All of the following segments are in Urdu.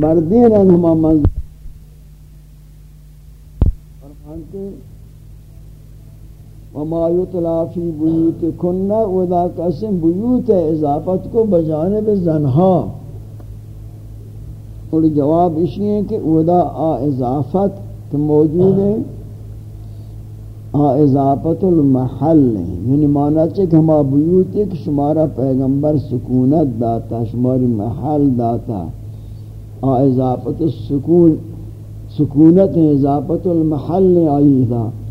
مردین ہیں ہما منظر فرمانتے وما یطلا فی بیوت کننا ودا قسم بیوت اضافت کو بجانب زنہا اور جواب اسی ہے کہ ودا آ اضافت موجود ہے۔ آ اضافت المحل یعنی معنی چاہے کہ ہما بیوت ایک شمارا پیغمبر سکونت داتا، شماری محل داتا۔ اضافت السکون، سکونت اضافت المحل آئی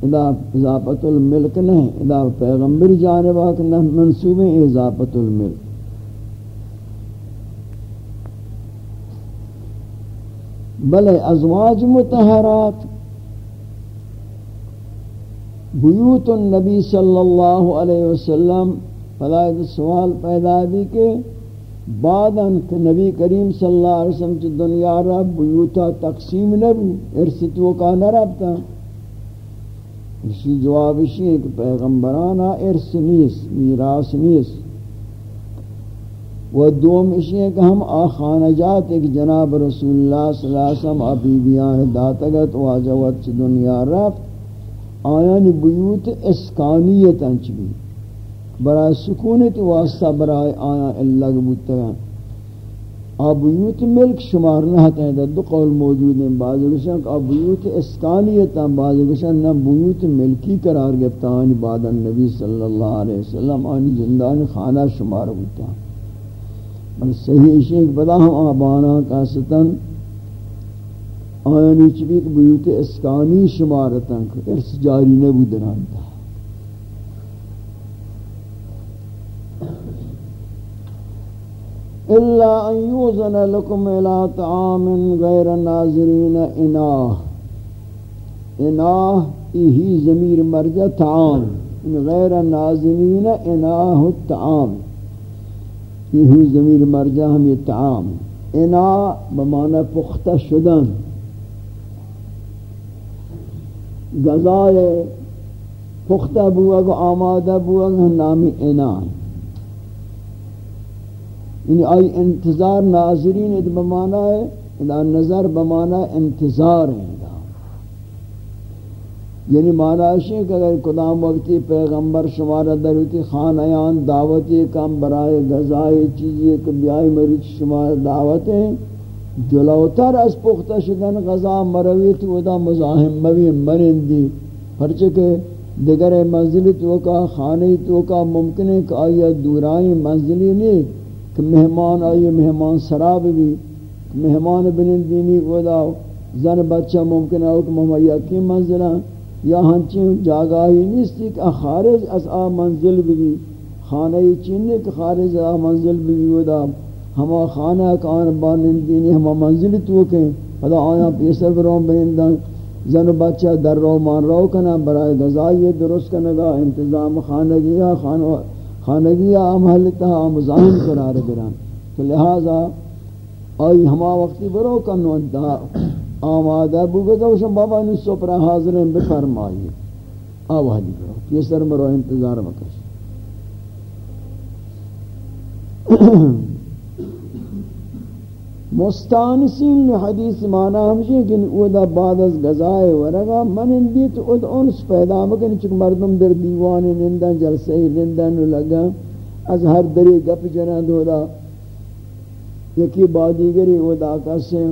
ادا اضافت الملک نہیں ادا پیغمبر جانب منصوب اضافت الملک۔ بلے ازواج متحرات بیوت النبی صلی اللہ علیہ وسلم، فلائد سوال پیدا بھی کہ بعدن کہ نبی کریم صلی اللہ علیہ وسلم چی دنیا رب بیوتا تقسیم نبو ارثتو کا نربتا اسی جواب اسی ہے کہ پیغمبرانا ارث نیس میراس نیس۔ و دوم اسی ہے کہ ہم آخانہ جات ایک جناب رسول اللہ صلی اللہ علیہ وسلم ابی بیان داتگت واجوت چی دنیا رب آیان بیوت اسکانیت انچ بھی۔ برای سکونت واسطہ برای آیا اللہ گبوتگان آبیوت ملک شمار نہ ہیں دو قول موجود ہیں. بعض گشن کہ آبیوت اسکانیتا بعض گشن نہ بیوت ملکی قرار گفتا آنی بعد النبی صلی اللہ علیہ وسلم، آنی جندان خانہ شمار ہوتا. بل صحیح اشیاء کہ بدا ہم آبانا کا ستن آیا چبی بیوت اسکانی شمارتا ارس جاری نبو درانتا إلا أن يوزن لكم إلى طعام غير ناظرين. إناه إناه إيه زمير مرجع طعام. غير ناظرين إناه الطعام. إيه زمير مرجع هم الطعام إنا بمعنى پخت شدن. غذائے پختہ بوا کو آمادہ بوا نامی انان یعنی آئی انتظار ناظرین اد بمانا ہے، ادا نظر بمانا انتظار ہے یعنی معنی ہے کہ اگر قدام وقتی پیغمبر شمار دروتی خانیان دعوتی کم برائے غذائی چیزی کہ بیائی مریض شمار دعوتیں جلوتر از پختہ شدن غذا مرویت ودا مزاحم موی مرندی۔ پرچہ کہ دیگر منزلی تو کا خانی تو کا، ممکن ہے کہ آیا دورائیں منزلی نہیں۔ کہ مہمان آئی مہمان سراب بھی، مہمان بنین دینی ودا زن بچہ ممکن ہے کہ محمد یکی منزلہ، یا ہنچیں جاگاہی نیستی کہ خارج از آ منزل بھی خانہ چینی کہ خارج آ منزل بھی ودا ہما خانہ کان بانین دینی ہما منزل تو کہ ودا آیا پیسر برون بنیندن زن بچہ در رو مان رو کنا برای غذائی درست کنگا انتظام خانگیہ خانہ خانگی محلتا مزاحم قرار گران۔ تو لہذا آئی ہما وقتی برو کنو دا آمادہ بگتا وشم بابا نسو پر حاضرین بفرمائی۔ آوہدی برو یہ سر مرو انتظار مکش۔ مستانسین حدیث معنی ہمشی کہ اودا بعد از غذائے ورگا، من اندیت اود انس پیدا مکن چک مردم در دیوان نندن جلسے نندن لگا۔ از ہر دری گپ جنان دولا یکی بادیگری اودا کسے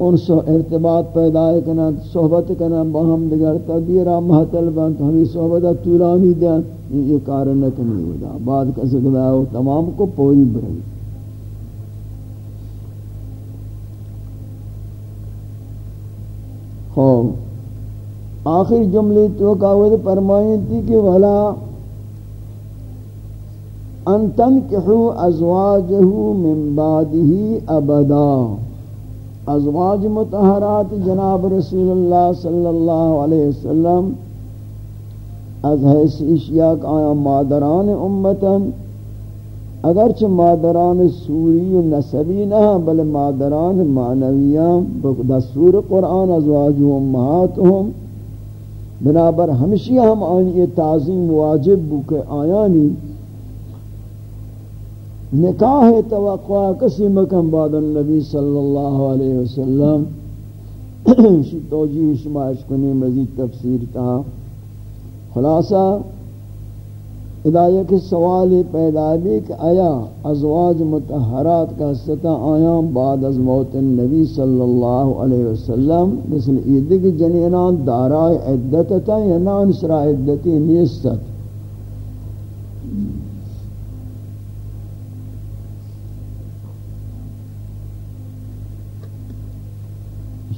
انس ارتباط پیدا کنا صحبت کنا باہم دگر تدیرہ محتل بانت ہمیں صحبت طولانی دیں یہ کارن نکنی اودا بعد کسی گدا تمام کو پوری برئی ہاں۔ خوب آخر جملے تو کاوت فرمائیں تھی کہ ولا ان تنکحوا ازواجہ من بعده ابدا ازواج متحرات جناب رسول اللہ صلی اللہ علیہ وسلم، از حیث اشیاء کا آیا مادران امتن اگرچہ مادران سوری و نسبی نہ بل مادران معنویان دستور قرآن ازواج و امہاتهم بنابر ہمشی ہم آنی یہ تعظیم واجب بو کہ آیانی۔ نکاح توقع کسی مکم بعد النبی صلی اللہ علیہ وسلم۔ شی توجیح شمائش کنی مزید تفسیر تا خلاصہ ادایہ کے سوال پیدا بھی کہ آیا ازواج متحرات کا ستا آیا بعد از موت النبی صلی اللہ علیہ وسلم مثل عید کی جنینان دارائے عدت تا یا نان سرا عدتی نیستت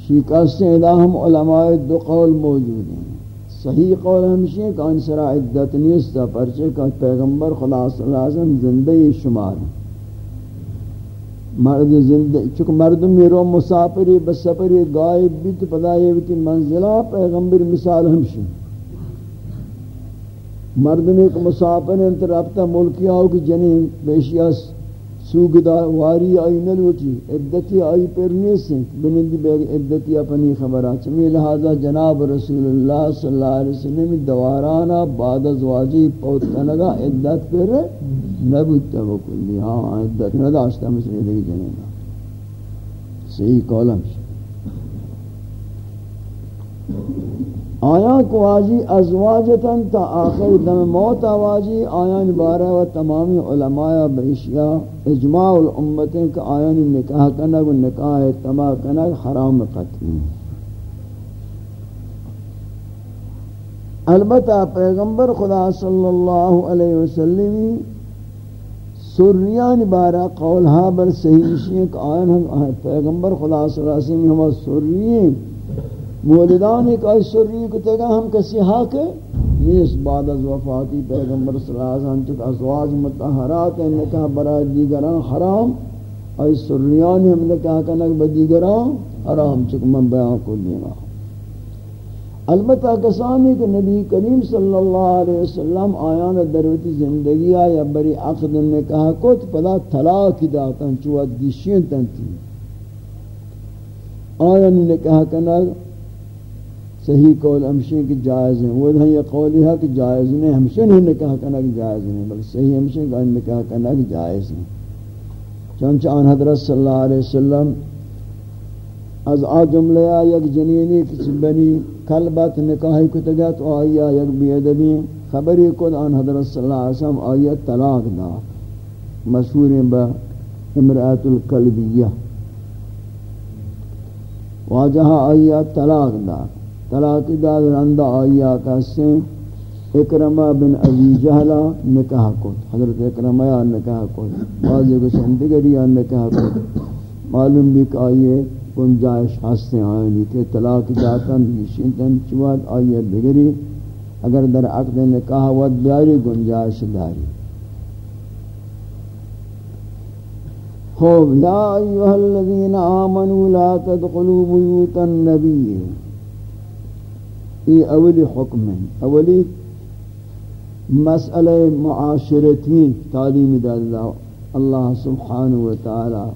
شکست ادا ہم علماء دو قول موجود ہیں۔ صحیح قول ہمشی ہے کہ انسرا عدت نیستا پرچے کہ پیغمبر خدا صلی اللہ زندگی شمار. مرد زندگی چونکہ مرد میرو مسافری بسفری غائب بھی تو پدا یہ بھی منزلہ پیغمبر مثال ہمشی مرد میں ایک مسافر انتر رابطہ ملکی آؤ کہ جنین بیشیاس سوگدا واری آئی نلوٹی عدتی آئی پر نیسیں بنندی بیگ عدتی اپنی خبرہ چمی لہذا جناب رسول اللہ صلی اللہ علیہ وسلم دوارانا بعد از واجی پوت کنگا عدت پر نبوتا بکلی ہاں عدت نداشتا مثل دیکھ جنینا صحیح کولم شکل آیا کو آجی ازواجتاً تا آخر دم موت آواجی آیان بارہ و تمامی علماء بریشیا اجماع الامتیں کہ آیان نکاح کنگ و نکاح تماع کنگ حرام قتل۔ البتہ پیغمبر خدا صلی اللہ علیہ وسلم سریان بارہ قولها بر صحیح شیئے کہ آیان ہم پیغمبر خدا صلی اللہ علیہ وسلم ہم سریان مولدان ایک آئی سری کو تگا ہم کسی حق نیس بعد از وفاتی پیغمبر صلی اللہ علیہ وسلم چک ازواج متحرات ہیں نکاح برای دیگران حرام۔ آئی سریان ہم نکاح کنک بدیگران حرام چک من بیان کو دینا البتہ کسانی کہ نبی کریم صلی اللہ علیہ وسلم آیان دروتی زندگی آیا بری عقد نکاح کو پدا طلاق داتا چوات دیشین تنتی آیان نکاح کنک صحیح قول ہمشہ کی جائز ہیں۔ وہ یہ قولی ہے کہ جائز نہیں ہمشہ نہیں نکاح کرنا کہ جائز نہیں، بلکہ صحیح ہمشہ کہ نکاح کرنا کہ جائز نہیں چونچہ آن حضرت صلی اللہ علیہ وسلم از آ جملے یک جنینی کسی بنی کلبت نکاحی کو تگا تو آیا یک بیدبی خبری کد آن حضرت صلی اللہ علیہ وسلم آیا طلاق دا۔ مشہور با امرأت القلبیہ۔ واجہ آیا طلاق دا۔ طلاق داد رندہ آیا کسے اکرمہ بن ابی جہلہ نکاح کو حضرت اکرمہ یا نکاح کو بعضی کو سندگری یا نکاح کو معلوم بھی کہ آئیے گنجائش ہستے آئینی کہ طلاق داتن نشینتن چواد آئیے بگری۔ اگر در عقد نکاح ود بیاری گنجائش داری۔ خوب، یا ایوہ الذین آمنوا لا تدخلوا بیوت النبی۔ یہ اولی حکم ہے۔ اولی مسئلہ معاشرتی تعلیم دا اللہ اللہ سبحانہ وتعالی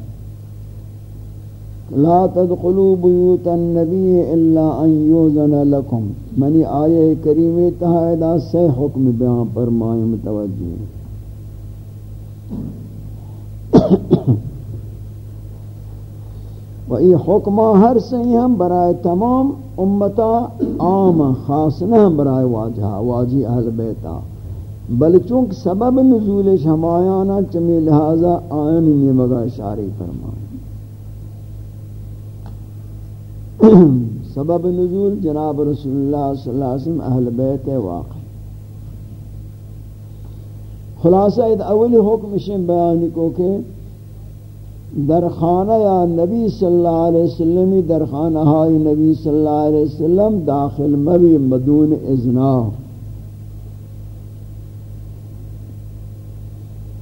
لا تدخلوا بیوت النبی الا ان یوزن لکم۔ منی آیہ کریمی تحائدہ سے حکم بیان پر مائیں متوجہ و یہ حکمہ ہر سہی ہم برائے تمام امتا عام خاص نہ ہم برائے واجہ، واجی اہل بیتا بل چونکہ سبب نزول شمایانا چمی لہذا آئین نیمگا اشاری فرمائے سبب نزول جناب رسول اللہ صلی اللہ علیہ وسلم اہل بیت واقع۔ خلاصہ اید اولی حکم شن بیانی کو کہ در خانہ یا نبی صلی اللہ علیہ وسلم، در خانہ ہائی نبی صلی اللہ علیہ وسلم داخل مبی مدون اذنا.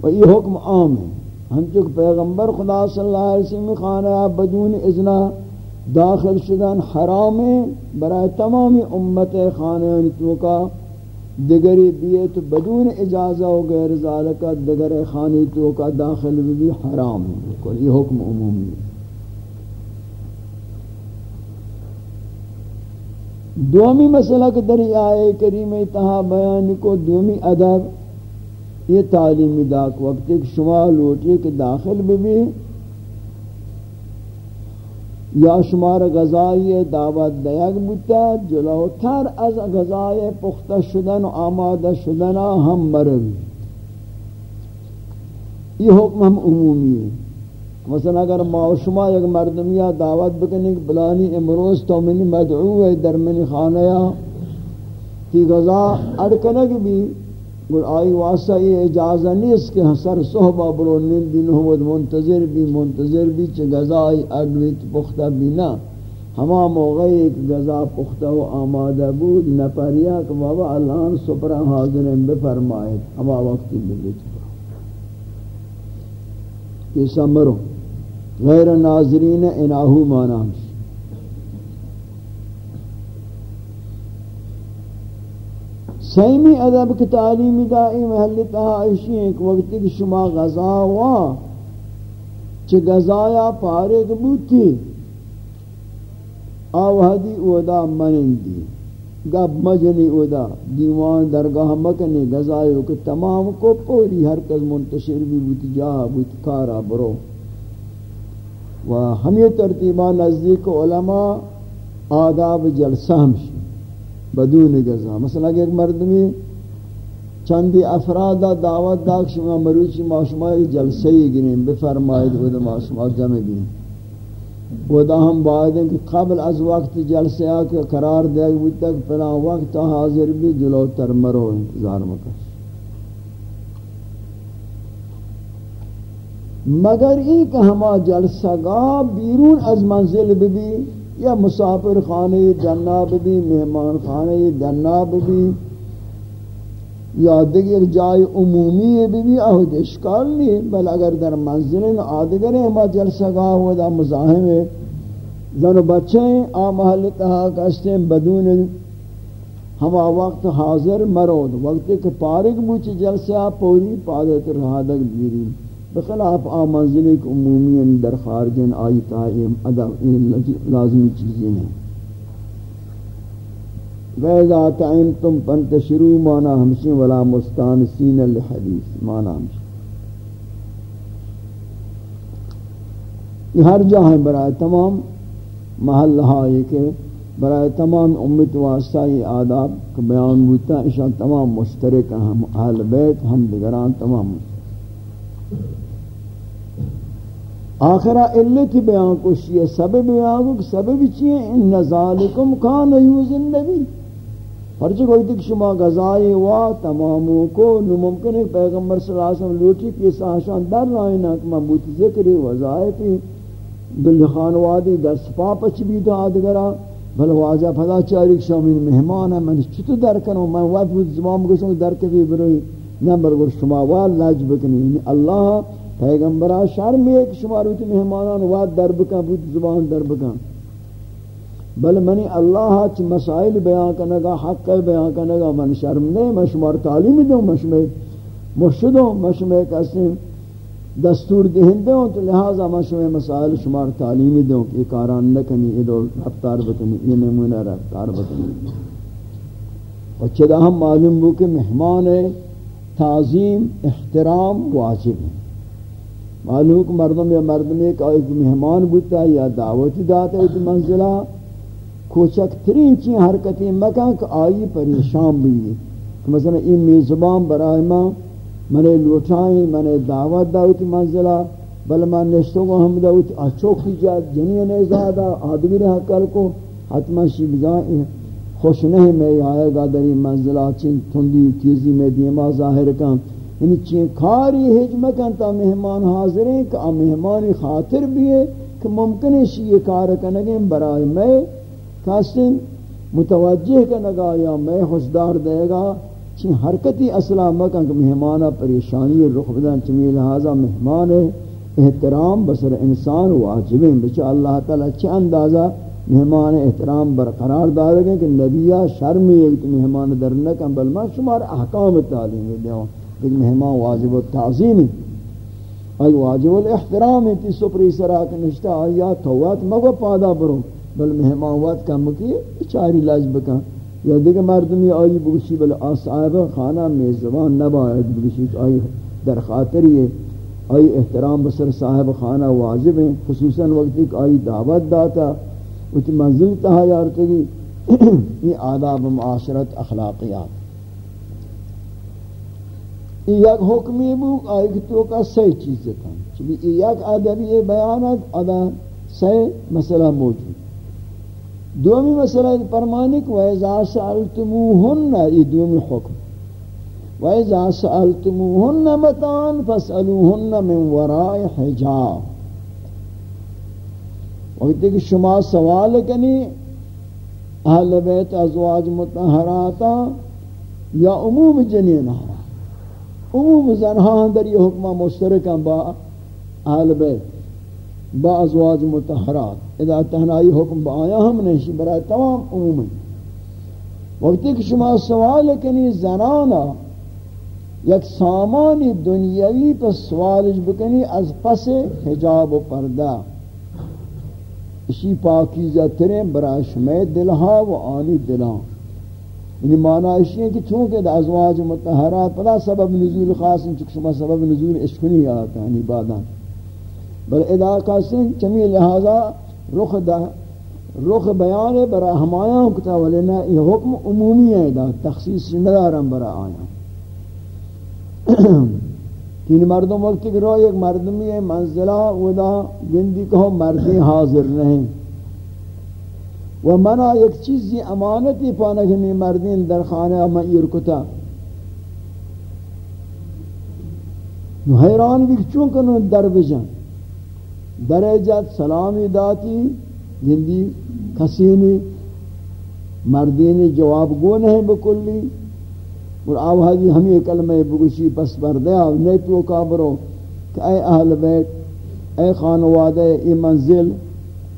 و یہ حکم عام ہے۔ ہم چک پیغمبر خدا صلی اللہ علیہ وسلم خانہ بدون اذنا داخل شدن حرام برای تمامی امت خانہ یعنی تو کا دگری بیئے تو بدون اجازہ و غیر ذالکہ دگر خانی تو کا داخل بھی حرام ہے یہ حکم عمومی ہے۔ دومی مسئلہ کہ دری آئے کریم اتحا بیان کو دومی ادب، یہ تعلیم دا وقت ایک شما لوٹی کے داخل بھی بھی یا شمار غذائی دعوت دیگ بودتا جلوتر از غذائی پختہ شدن و آمادہ شدن ہم مروی یہ حکم ہم عمومی. ہے مثلا اگر ما و شما یک مردمیہ دعوت بکنی کہ بلانی امروز تو منی مدعو ہے در منی خانیا کی غذا اڑکنگ بھی گر آئی واسطہ یہ اجازہ نہیں اس کے سر صحبہ برو نیم دن حمد منتظر بھی منتظر بھی چھ غذا آئی اگویت پختہ بھی نہ ہما موقع ایک غذا پختہ و آمادہ بود نپریا کہ بابا اللہ سپرہ حاضرین بفرمائے۔ ہما وقتی بلی چکا۔ یہ سمرو۔ غیر ناظرین اناہو مانا۔ سیمی ادب کی تعلیمی دائی محلی تہائشی ایک وقت کی شما غذا ہوا چھ غذایا پارک بوتی، آوہدی اودا منندی گب مجنی اودا، دیوان درگاہ مکنی غذایو کہ تمام کو پوری ہر کس منتشر بھی بوتی جا بوتی، کارا برو۔ و ہمیں ترتیبہ نزدیک علماء آداب جلسہ ہمشی۔ بدون غذا مثلا اگر ایک مرد میں چندی افراد دعوت داک شما مروچی معاشمہ جلسے ہی گنیں بفرمائید وہ معاشمہ جمع گنیں وہ دا ہم باید ہیں کہ قبل از وقت جلسے آکے قرار دے گی تک پلا وقت حاضر بھی جلو تر مرو انتظار مکش مگر ای کہ ہما جلسہ گا بیرون از منزل بھی یا مسافر خانے، جناب بھی، مہمان خانے، جناب بھی، یا دیگر جائے عمومی بھی بھی اہد اشکال نہیں، بل اگر در منزل آدگر ہیں ہما جلسہ گاہ ہوا دا مزاہم ہے زن و بچے ہیں آ محل تہا کستے بدون ہما وقت حاضر مرود۔ وقت کہ پارک بوچ جلسہ، پوری پادت رہادک دیری بخلاف آ منزل ایک عمومی یعنی در خارجن یعنی آئی تائیم ادا یعنی لازمی چیزیں ہیں۔ وَإِذَا تَعِمْتُمْ پَنْتَشِرُوا مانا ہمشن وَلَا مُسْتَانِسِينَ لِحَدِيث۔ مانا ہمشن یہ ہر جا ہے برای تمام محلہ یہ کہ برای تمام امت واسطہ یہ آداب کا بیان ہوتا ہے۔ اشان تمام مشترک ہم اہل بیت، ہم دگران تمام مشترک آخرہ علت بیان کو شیئے سبب بیان کو سبب چیئے ان ذالکم کان یوز النبی۔ ہر جگہ ہوئی تک شما غذائے وا تماموں کو نممکن ہے پیغمبر صلی اللہ علیہ وسلم لوٹی کی ساشان در رائنا کہ محبوط ذکری وظائفی دل خانوادی در سپا پچ بھی تو آدگرا بل واجہ پدا چارک شامین مہمان ہے میں چھتو در کنو میں وقت زمان گوشوں در کبھی بروئی۔ نمبر گوش شما وال لاج بکنی یعنی اللہ پیغمبرہ شرم ایک شمار مہمانان واد در بکن بود زبان در بکن۔ بل منی اللہ چ مسائل بیان کنگا حق بیان کنگا من شرم نہیں میں شمار تعلیم دوں مشمع مرشدوں مشمع کسی دستور دہندے ہوں، تو لہذا مشمع مسائل، شمار تعلیم دوں کہ کاران نکنی ادھو رفتار بکنی، یہ نمونہ رفتار بکنی۔ اور چدا ہم معلوم ہو کہ مہمان تعظیم، احترام واجب ہے۔ معلوم کہ مردم یا مردم ایک ایک مہمان بودتا یا دعوتی داتا ہے منزلہ کوچک ترین چین حرکتی مکان کہ آئی پریشان بھی کہ مثلا این میزبان برای ما منے لوٹائیں منے دعوت داوتی منزلہ، بل من نشتوں کو ہم داوتی اچوکی جات جنین ازادہ آدگر حقل کو، حتما شیبزائیں خوش نہیں میں آئے گا در این منزلہ، چین تھندی، تیزی میں دیما ظاہر کام یعنی چین کاری ہج مکن تا مہمان حاضر ہیں کہ مہمان خاطر بھی ہے کہ ممکن ہے یہ کار کنگیں برای میں کسی متوجہ کنگا یا میں خوشدار دے گا چین حرکتی اصلا مکن کہ مہمانہ پریشانی رخ بدن چمی لہذا مہمان احترام بسر انسان واجبیں بچہ اللہ تعالی چھ اندازہ مہمان احترام برقرار دار گئے کہ نبیہ شرمی ایک مہمان درنکن بل ما شمار احکام تعلیم دیوان ایک مہمان واجب التعظیم ای واجب الاحترام تی سپری سراک نشتا. آیا توات مگو پادا برو. بل مہمان وات کم کی؟ چاری لاج بکن. یا دیگر مردمی آئی بگشی، بل آصحاب خانہ میزبان نباید بگشی، آئی در خاطری. ہے آئی احترام بسر صاحب خانہ واجب ہیں. خصوصاً وقت ایک آئی دعوت داتا. اس منزل تہا یارتگی یہ آداب معاشرت اخلاقیات. یک حکمی بو، آئی تو کا سی چیزیں تھا چونکہ یک ادبی بیانت ادا سی مسئلہ موجود. دومی مسئلہ فرمانی کہ وَإِذَا سَأَلْتُمُوهُنَّ یہ دومی حکم. وَإِذَا سَأَلْتُمُوهُنَّ مَتَانْ فَاسْأَلُوهُنَّ مِنْ وَرَاءِ حِجَابٍ. وقتی کہ شما سوال کنی اہل بیت ازواج متحراتا یا عموم جنین عموم زنہان در یہ حکمہ مشترکہ با اہل بیت، با ازواج متحرات. اذا تہنائی حکم بایا ہم نہیں برای تمام عموما. وقتی کہ شما سوال کنی زنانا یک سامانی دنیاوی پر سوالش بکنی از پس حجاب و پردہ اسی پاکیزہ ترین برای شما دلہا و آنی دلہا یعنی معنی اسی کہ چونکہ ازواج متحرات پدا سبب نزول خاص ہیں چکہ شما سبب نزول اشکنی آتا ہے یعنی بعدان بل ادا کا سن چمی لہذا رخ دا، رخ بیان ہے برا ہمایاں کتا ولینا یہ حکم عمومی ہے، دا تخصیص ندارم برا آیا تین یعنی مردم وقت کہ رو ایک مردمی ہے، منزلہ، ودا، گندی کہو، مردی حاضر نہیں۔ و منا ایک چیزی امانتی پانا کہ میں مردین در خانه خانہ میں ارکتا حیران بھی چون کنو در بجن. درجت سلامی داتی گندی کسینی مردینی جواب گو نہیں بکلی. اور آو آوازی ہمیں کلمہ بگوشی پس بردیا نہیں تو کابرو کہ اے اہل بیت، اے خانوادہ ای منزل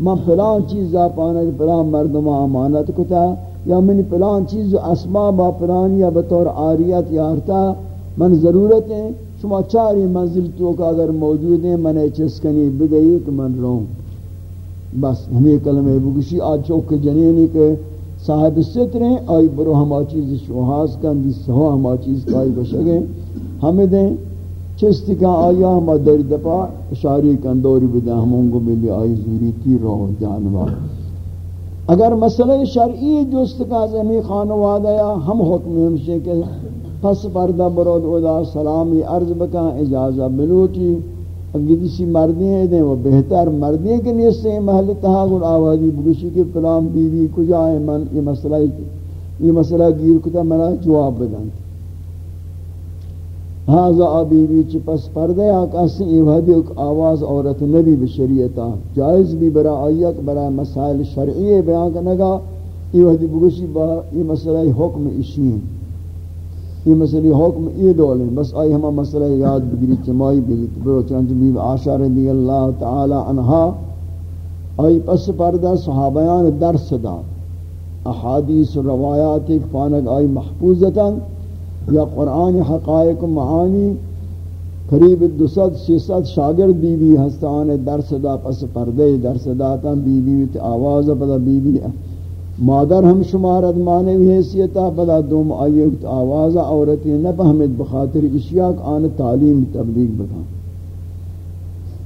من پلان چیز پانا پلان مردم امانت کتا، یا من پلان چیز اسباب پلان یا بطور آریت یارتا، من ضرورت ہے، شما چاری منزل تو کا اگر موجود ہیں، من چسکنی بدئی کہ من رہوں بس، ہمیں کلمہ بگشی آج چوک جنینی کے صاحب ستر ہیں، آئی برو ہما چیز شوہاز کن، دی سہو ہما چیز کائی بشگیں، ہمیں دیں۔ چستی کا آیا ہما در دپا اشاری کن دوری بدیں ہموں کو بھی آئی زوری تی رو جانوار۔ اگر مسئلہ شرعی جست کا زمین خانواد آیا، ہم حکم ہمشے کہ پس پردہ برود ادا سلامی عرض بکا اجازہ ملوٹی اگر کسی مردی ہیں، دیں وہ بہتر مردی کے لیے سے محل تحاغل آوازی بگشی کے پلام بی بی کجا ہے، من یہ مسئلہ یہ مسئلہ گیر کتا، منا جواب بدن۔ ہاں آبی بی چی پس پردہ آقا سے یہ وحدی آواز عورت نبی بشریعتا جائز بھی برا آئیک برا مسائل شرعی بیان کرنگا یہ وحدی بگشی با یہ مسئلہ حکم اشین یہ مسئلہ حکم یہ دول بس آئی ہمہ مسئلہ یاد بگری چمائی بگری برو چانچہ بیو عاشا رضی اللہ تعالی عنہا آئی پس پردہ صحابیان درس دا احادیث و روایات ایک فانک آئی محفوظتا یا قرآن حقائق و معانی، قریب دو ست سی ست شاگرد بی بی ہستان درس دا پس پردے، درس داتا بی بی تی آواز پدا بی بی مادر ہم شمارت معنی حیثیتا پدا دوم آیت آواز عورتی نہ بخاطر اشیاء آن تعلیم تبلیغ بکا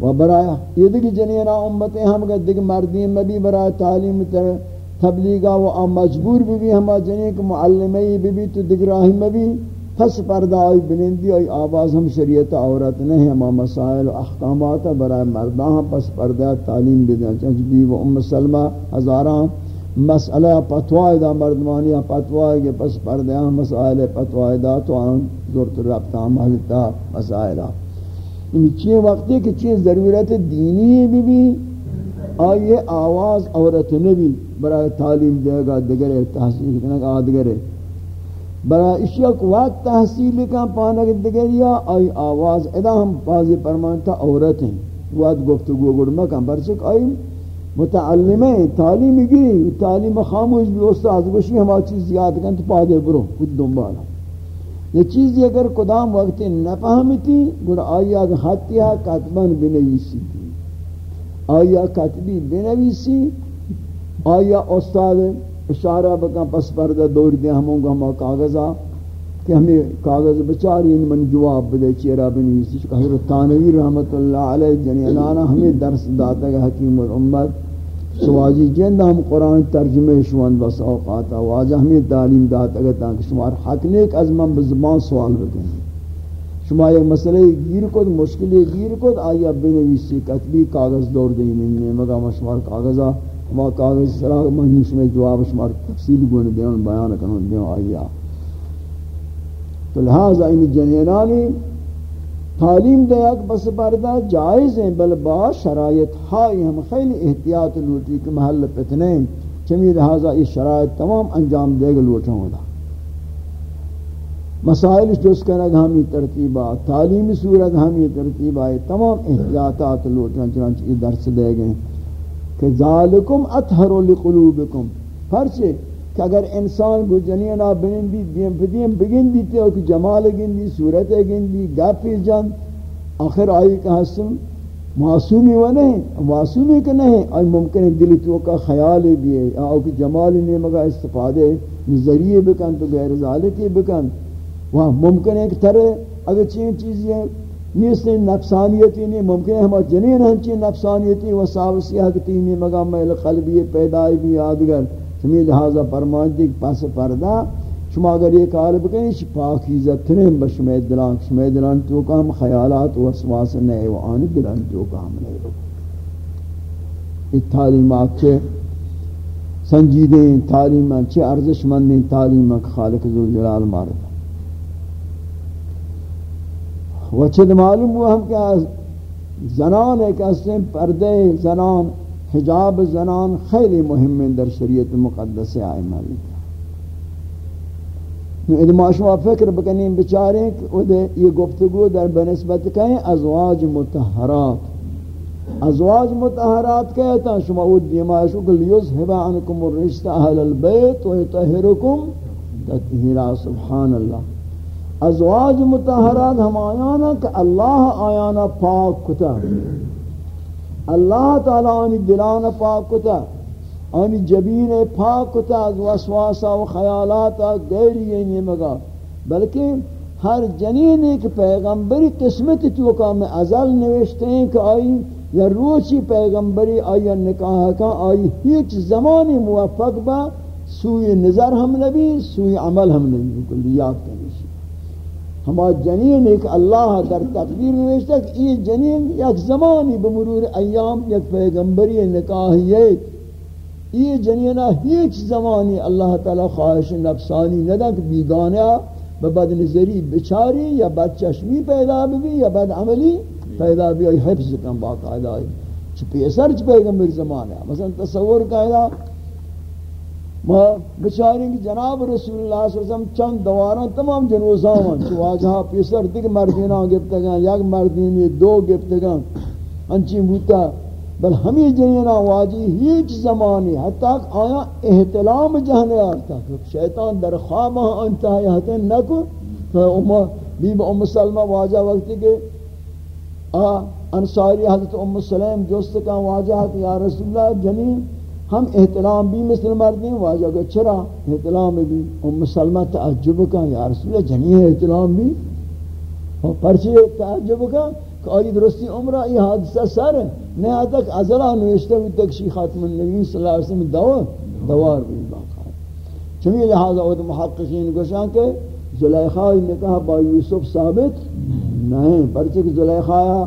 و برای یہ دیکھ جنینا امتیں ہم گا دیکھ مردین میں بھی برای تعلیم تبلیغ تبلیغا و آن مجبور بھی بھی ہما جنین کہ معلمی بھی بھی تو دیکھ راہی میں بھی پس پردہ آئی بلندی آئی آواز ہم شریعت عورت نہیں ہما مسائل و احکامات برای مردان پس پردہ تعلیم بھی دیں چنچ بھی و ام سلمہ ہزاران مسئلہ پتوائی دا مردمانی پتوائی کے پس پردیاں مسائل پتوائی دا تو آن زورت ربطہ محلتا مسائلہ یعنی چیئے وقتی کہ چیئے ضرورت دینی بھی بھی آئیے آواز عورت نبی برای تعلیم دے گا دگرے تحصیل کنک آدگرے برای اشیاء کو وقت تحصیل کا پانک دگریا آئی آواز ادا ہم پازی پرمانتا عورت ہیں۔ وقت گفتگو گرمکا برچک آئی۔ متعلمہ تعلیم گی، تعلیم خاموش بھی استاد گوشی ہما چیز یاد کن تو پادے برو کچھ دنبالا۔ یہ چیز اگر قدام وقت نہ فهمتی گر آیا خطیہ کتبان بنویسی۔ آیا کتبی بنویسی، آیا استاد اشارہ بکا پس پردہ دور دے ہموں گا ہمیں کاغذا، کہ ہمیں کاغذ بچاری، ان من جواب بدے چیرہ بنویسی، چکہ حضرت تانوی رحمت اللہ علیہ جنیلانا ہمیں درس داتا گا حکیم الامت، سواجی جند ہم قرآن ترجمہ شوان بس اوقاتا، واجہ ہمیں تعلیم داتا گا تاکہ شمار حق نیک از من بزبان سوال بکیں شما ایک مسئلہ گیر کد مشکلی گیر کد آیا بنویسی کتبی کاغذ دور دینی مگا مشمار کاغذا ما کاغذ سراغ من شما جواب شمار تفصیل گونے دیون بیان کنون دیون آیا. تو لہذا ان جنینانی تعلیم دیاک بس پردہ جائز ہیں، بل با شرائط ہائی ہم خیلی احتیاط لوٹی کہ محل پتنے چمی لہذا یہ شرائط تمام انجام دے گا لوٹا ہوتا مسائل جس کرنا ہمی ترتیبات تعلیمی صورت ہمی ترتیبات تمام احتیاطات لوٹنا چنانچہ یہ درس دے گئے کہ ذالکم اطہر لقلوبکم۔ پرچے کہ اگر انسان کو جنینا بنندی دیم بدیم بگندی تے کہ جمال گندی صورت گندی گپی جان۔ آخر آئی کہ حسن معصومی و نہیں، معصومی کہ نہیں، آئی ممکن ہے دلی تو کا خیال بھی ہے آئی کہ جمال نے مگا استفادے ذریعے بکن تو غیر ذالکی بکن۔ وہاں ممکن ہے کہ ترے اگر چین چیزیں نیست نفسانیتی نہیں، ممکن ہے ہمارا جنین ہنچی نفسانیتی و ساوسیہ کتی نہیں مگا میل قلبی پیدائی بھی آدگر شمی لہذا فرمانتی پاس پردہ، شما اگر یہ کار بکنی چھ پاکیزت تنیم بشمی دلان شمی دلان تو کا ہم خیالات و اسواس نئے و آنی دلان تو کا ہم نئے۔ رو یہ تعلیمات چھے سنجیدیں تعلیمات چھے ارزش مندیں تعلیمات خالق ذو جلال مارد وچد معلوم ہوا ہم کیا زنان ایک اسم پردے زنان، حجاب زنان خیلی مهم در شریعت مقدس آئی مالک ادما شما فکر بکنیم بچاریں کہ یہ گفتگو در بنسبت کہیں ازواج متحرات ازواج متحرات کہتا شما وہ دیمائشو کہ لیوزہب عنکم الرشت اہل البیت و یطہرکم تطہیرا، سبحان اللہ۔ ازواج متحرات ہم آیانا کہ اللہ آیانا پاک کتا اللہ تعالی آنی دلانا پاک کتا آنی جبین پاک کتا از وسواسا و خیالاتا غیری یعنی یہ مگا۔ بلکہ ہر جنین ایک پیغمبری قسمت تو کا میں ازل نوشتے ہیں کہ آئی یا روچی پیغمبری آئی نکاح کا آئی ہیچ زمانی موفق با سوی نظر ہم نبی، سوی عمل ہم نبی۔ کلیات کرنی ہما جنین ایک اللہ در تقدیر نوشتا کہ یہ جنین یک زمانی بمرور ایام، یک پیغمبری نکاحیت یہ جنینہ ہیچ زمانی اللہ تعالی خواہش نفسانی ندا کہ بیگانہ ببد نظری بچاری یا بد چشمی پیدا بھی یا بد عملی پیدا بھی حفظ کن باقاعدہ آئی چھ پیسر چھ پیغمبر زمانہ؟ مثلا تصور قائدہ ما بچاریں کہ جناب رسول اللہ صلی اللہ علیہ وسلم چند دواران تمام جنوزاوان چو واجہا پیسر دیکھ مردینہ گفتا گا، یک مردینی دو گفتا گا۔ انچی بوتا، بل ہمیں جنینہ واجی ہیچ زمانی حتی آیا احتلام جہنے آرتا شیطان در خوابہ انتہائی حتین نکو۔ تو امہ بیب ام سلمہ واجہ وقتی کہ انصاری حضرت ام سلیم جوست کا واجہ یا رسول اللہ جنین ہم احترام بھی مثل مردیں واجہ کو چرا، احترام بھی۔ ام سلمہ تعجب کا یا رسول اللہ جنی احترام بھی۔ اور پرچے تعجب کا کہ آئی درستی عمرہ یہ حادثہ سر ہے۔ نہا تک ازلہ نوشتے ہوئی تک شی خاتم النبی صلی اللہ علیہ وسلم دوار دوار بھی باقا چمی لہذا وہ محققین گوشان کہ زلیخہ نے کہا با یوسف ثابت نہیں پرچے کہ زلیخہ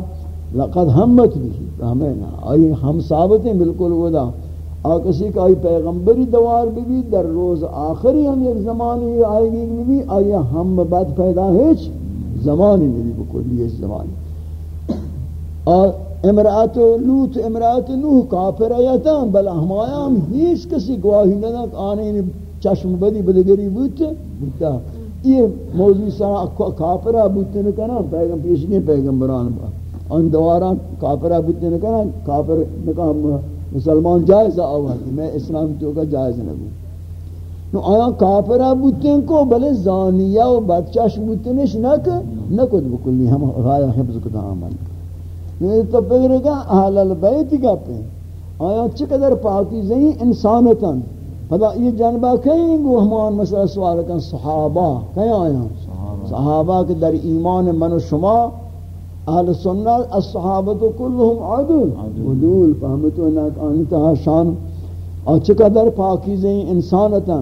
لقد ہمت بھی، ہمیں نا آئی ہم ثابت ہیں، بالکل وہ آکسی کا آئی پیغمبری دوار بھی بھی، در روز آخری ہم ایک زمانی آئے گی بھی آئی ہم بعد پیدا ہیچ زمانی بھی بکلی اس زمانی۔ اور امرات لوت امرات نوح کافر آیتا بل ہمایا ہم ہیچ کسی گواہی ندا آنے چشم بدی بدگری بودتا بودتا یہ موضوع سارا کافرہ بودتا نکنا پیغم پیشنی پیغمبران با۔ ان دواران کافرہ بودتا نکنا کافر نکنا مسلمان جائز آوازی میں اسلام تو کا جائز نبو نو آیا کافرہ بوتیں کو بلے زانیہ و بچاش بوتنش نک نکد بکلی ہم غایہ حفظ کتا عمل نو تو پہرے گا اہل البیت کا پہ۔ آیا چقدر پاکی زہیں انسانتاً پدا یہ جانبہ کہیں گو ہمان مسئلہ سوال کن صحابہ کہیں آیا؟ صحابہ کے در ایمان من و شما اہل سنت الصحابت کلهم عدل عدول فهمتو انک انتہا شان. اور چقدر پاکیزیں انسانتا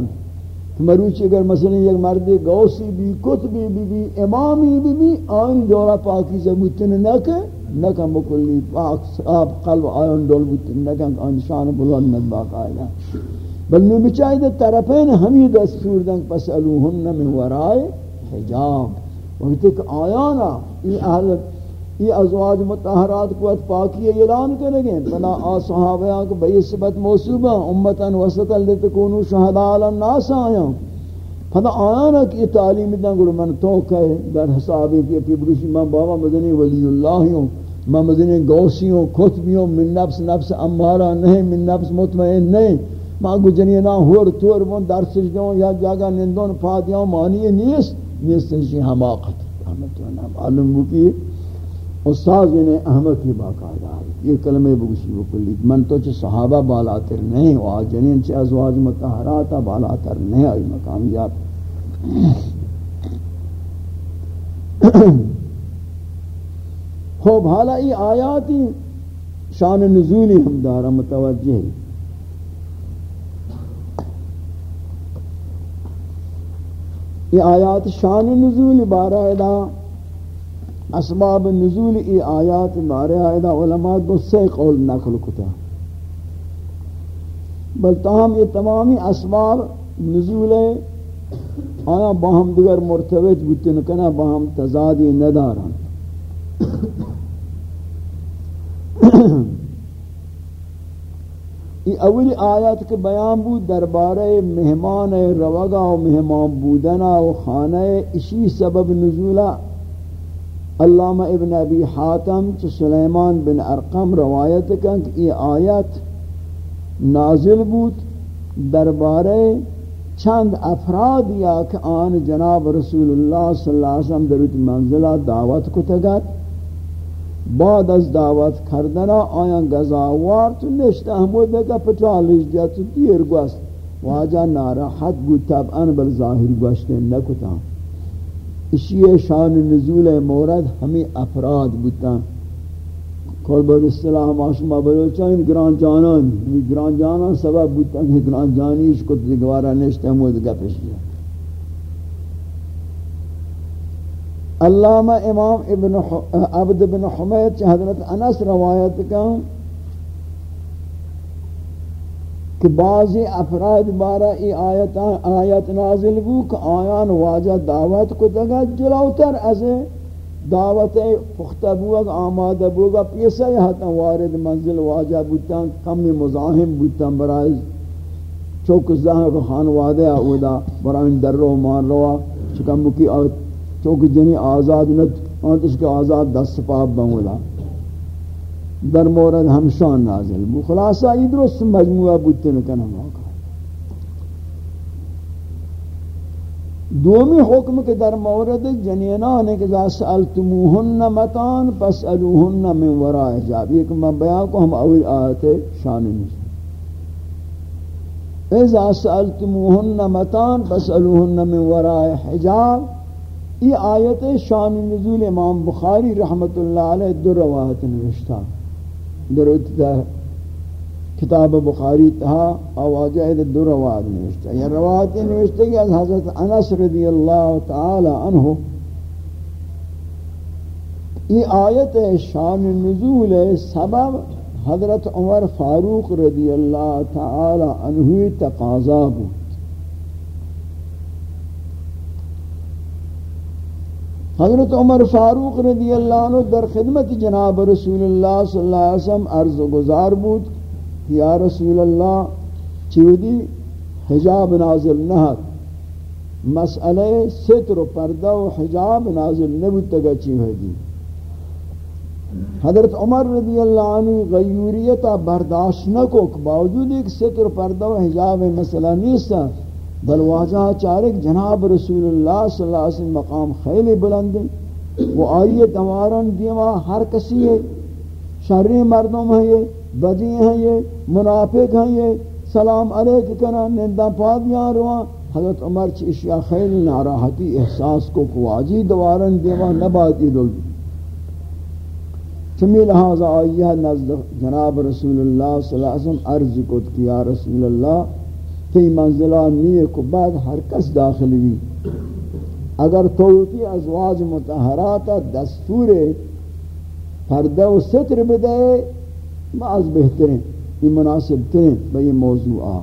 مروچی اگر مثلا یک مردی گوسی بھی کتبی بھی بھی امامی بھی بھی آئین دورا پاکیزہ بوتن نکے نکا مکلی پاک صاحب قلب آئین دول بوتن نکا آئین شان بلند ندباق آئینا. بل میں بچائی طرفین ہمی دستور دنگ پس الوہن من ورائے حجاب. وقت ایک آیانا یہ اہل یہ ازواج متحرات کو پاکی اعلان کریں گے۔ بنا آ صحابہ کو بئی صفت موصوبہ امتا وسطا لتکونو شہداء علی الناس آیا پدا آیانا کی تعلیم دن گلو من تو کہے، در حسابی کی پی بروشی من بابا مدنی ولی اللہ ہوں۔ من مدنی گوسی ہوں کتبی ہوں، من نفس نفس امارا نہیں، من نفس مطمئن نہیں۔ ماں گجنی نا ہور تور من در سجدوں یا جاگا نندون، پادیاں مانی نیست۔ نیست شی حماقت معلوم ہو کہ استاد نے احمد کی باقاعدہ یہ کلمہ بگشی وہ کلی من تو چھ صحابہ بالاتر نہیں وا جنین چھ ازواج مطہرات بالاتر نہیں آئی مقام یاد خوب، حالا ای آیاتی شان نزولی ہم دارا، متوجہ ہے یہ آیات شان نزول بارہ ادا۔ اسباب نزول ای آیات بارہ ادا علماء دو سے قول نقل کتا۔ بل تاہم یہ تمامی اسباب نزول آیا باہم دیگر مرتبط بودتن کنا باہم تضادی ندارن۔ یہ اولی آیات کے بیان بود دربارہ مہمان روگا و مہمان بودنا و خانہ، اسی سبب نزولہ۔ علامہ ابن ابی حاتم چ سلیمان بن ارقم روایت کن کہ یہ آیت نازل بود دربارہ چند افراد یا کہ آن جناب رسول اللہ صلی اللہ علیہ وسلم در منزلہ دعوت کو تگت بعد از دعوت کردنا آیان گزاوار تو نشت احمد نگا پتالش تو دیر گوست واجا ناراحت بود طبعا بل ظاہر گوشتے نکتا اسی شان نزول مورد ہمیں افراد بودتا کل بر اصطلاح معشومہ بلوچان گران جانان گران جانان سبب بودتا کہ گران جانیش کو دیگوارا نشت احمد گا پیش گیا علامہ امام ابن عبد بن حمید حضرت انس روایت کا کہ بعضی افراد بارہ ای آیت, آیت نازل بو کہ آیان واجہ دعوت کو دگا جلوتر از دعوت پختہ بوگ آمادہ بوگا پیسا یہاں وارد منزل واجہ بوتا کم مزاحم بوتا برائز چوک زہر خانوادہ اودا برائن در رو مان روا چکم مکی آیت چونکہ جنی آزاد نت آنت اس کے آزاد دس سپاب بنولا در مورد ہمشان نازل بو. خلاصہ ای درست مجموعہ بودتے نکن ہم آقا. دومی حکم کے در مورد جنینان کہ اذا سألتموہن متان پسألوہن من وراء حجاب. یہ کہ میں بیان کو ہم اول آیت شان نزل اذا سألتموہن متان پسألوہن من وراء حجاب. یہ آیت شان نزول امام بخاری رحمت اللہ علیہ دو روایت نوشتا در کتاب بخاری تہا آواجہ دو روایت نوشتا یہ روایت نوشتا کہ حضرت انس رضی اللہ تعالی عنہ، یہ آیت شان نزول سبب حضرت عمر فاروق رضی اللہ تعالی عنہ تقاضا بود۔ حضرت عمر فاروق رضی اللہ عنہ در خدمت جناب رسول اللہ صلی اللہ علیہ وسلم عرض و گزار بود یا رسول اللہ چودی حجاب نازل نہت مسئلہ ستر و پردہ و حجاب نازل نبود تگا چیوہدی حضرت عمر رضی اللہ عنہ غیوریتا برداشت نکو باوجود ایک ستر و پردہ و حجاب مسئلہ نیستا بل واجہ چارک جناب رسول اللہ صلی اللہ علیہ وسلم مقام خیلی بلند وہ آئیے تمارن دیما ہر کسی ہے۔ شرری مردم ہیں یہ، بدی ہیں یہ، منافق ہیں یہ۔ سلام علیک کنا نندہ پادیاں روان حضرت عمر چی اشیاء خیلی ناراحتی احساس کو کواجی دوارن دیوان نباتی دل چمی لحاظ آئیہ نزد جناب رسول اللہ صلی اللہ علیہ وسلم عرض کت کیا، رسول اللہ تی منزلہ نیے کو بعد ہر کس داخل بھی اگر توتی ازواج متحرات دستور پردہ و ستر بدے بعض بہترین یہ مناسب ترین بھئی موضوع آ۔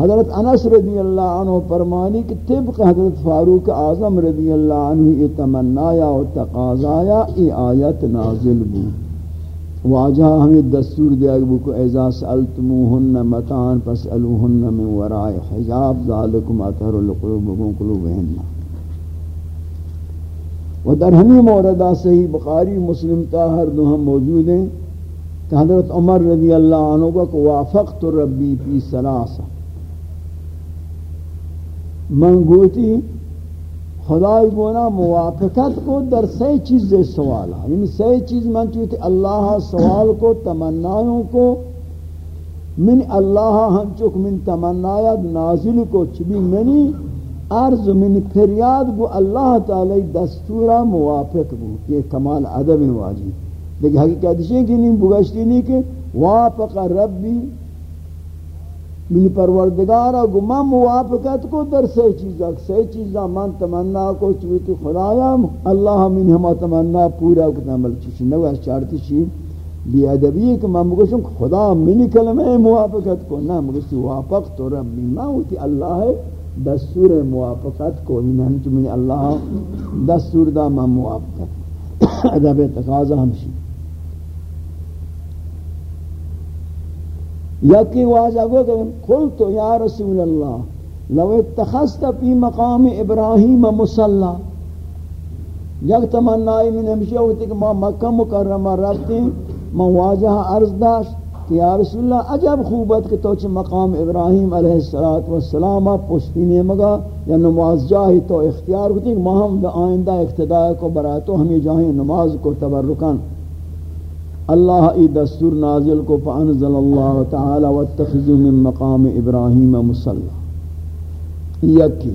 حضرت انس رضی اللہ عنہ فرمانی کہ طبق حضرت فاروق اعظم رضی اللہ عنہ یہ تمنایا و تقاضایا ای آیت نازل بود۔ واجہ ہمیں دستور دیا کہ بکو ایزا سألتموہن متان فسألوہن من وراء حجاب ذالکم اطہر لقلوبکم قلوبہن. و در ہمیں موردہ صحیح بخاری مسلم تاہر دو ہم موجود ہیں کہ حضرت عمر رضی اللہ عنہ کو وافقت ربی فی سلاسہ. من گوتی خدای گونا موافقت کو در سی چیز سوالا یعنی سی چیز من چوتی اللہ سوال کو تمنایوں کو. من اللہ ہم چک من تمنایت نازل کو چبی منی؟ عرض من پریاد گو اللہ تعالی دستورا موافق بو. یہ کمال عدم واجب. لیکن حقیقت ہے کہ نہیں بگشتی نہیں کہ وافق ربی من پروردگارا گو من موافقت کو در سے چیزا سے چیزا من تمنا کو چوتی خدایا اللہ من ہما تمنا پورا کتا عمل چیزی نو اس چارتی چیز بی ادبی ہے کہ من مگوشم خدا منی کلمہ موافقت کو نا مگوشتی وافق تو ربی من ہوتی اللہ ہے دستور موافقت کو. من ہم من اللہ دستور دا من موافقت. ادب تقاضا ہمشی یکی واجہ گو کہ قلتو یا رسول اللہ، لو اتخذت پی مقام ابراہیم مسلح یک تمنائی من ہمشہ ہوتی کہ ما مکہ مکرمہ ربتی ما واجہ عرض داشت کہ یا رسول اللہ عجب خوبت کہ تو چھ مقام ابراہیم علیہ السلام پشتی مگا یا نماز جاہی تو اختیار ہوتی کہ ما ہم آئندہ اقتداء کو برای تو ہمیں جاہی نماز کو تبرکن۔ اللہ ای دستور نازل کو فانزل اللہ تعالی واتخذوا من مقام ابراہیم مصلی۔ یکی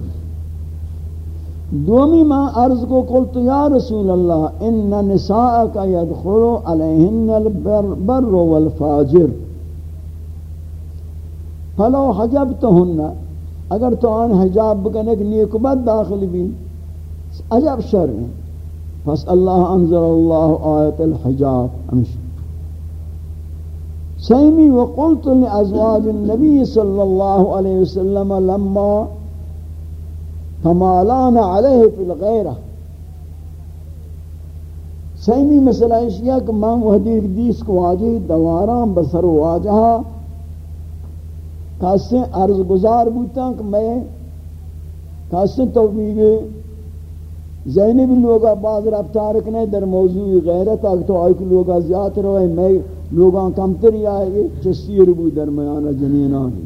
دومی ما عرض کو قلت یا رسول اللہ، ان نساءک يدخل علیہن البر والفاجر۔ فلو حجبتهن اگر تو آن حجاب بکنے کہ نیک بد داخل بھی عجب شر ہیں پس اللہ انزل اللہ آیت الحجاب امشہ سیمی وقلت لأزواج النبي صلى الله عليه وسلم لما تمالان عليه في الغيرة سیمی مسئلہ اشیاء کہ میں وحدی دیس کو واجی دواران بسر واجہا کاسے عرض گزار بوتا کہ میں کاسے توفیق زینب لوگا بعض رفتار کنے در موضوع غیرت، اگر تو آئی کہ لوگا زیادہ روئے، میں لوگاں کم تری آئے گے چسیر بو درمیانہ جنینانی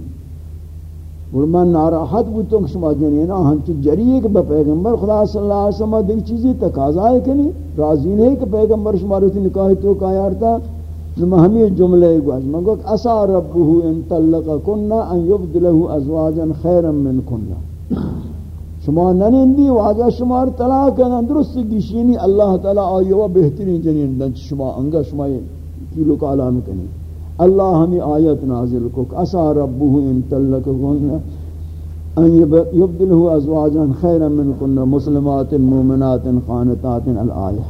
اور من ناراحت بو تو شما جنینہ ہم چو جریئے کہ با پیغمبر خدا صلی اللہ علیہ وسلم دیکھ چیزی تقاضا ہے کہ نہیں؟ راضی نہیں کہ پیغمبر شما روتی نکاہی تو کہا یارتا نما ہمیں جملے گواج من گوک، اسا ربہو ان طلق کننا ان یبدلہو ازواجا خیرا من کننا شما ننندی واجہ، شما طلاق کرنا درست گیشینی، اللہ تعالی آئیوہ بہترین جنین دن شما انگا، شما یہ کیلو کا علام کنی اللہ ہمیں آیت نازل کو اسا ربہ ان تلکہن ان یبدلہ ازواجا خیرا من کن مسلمات مومنات قانتات الآیہ۔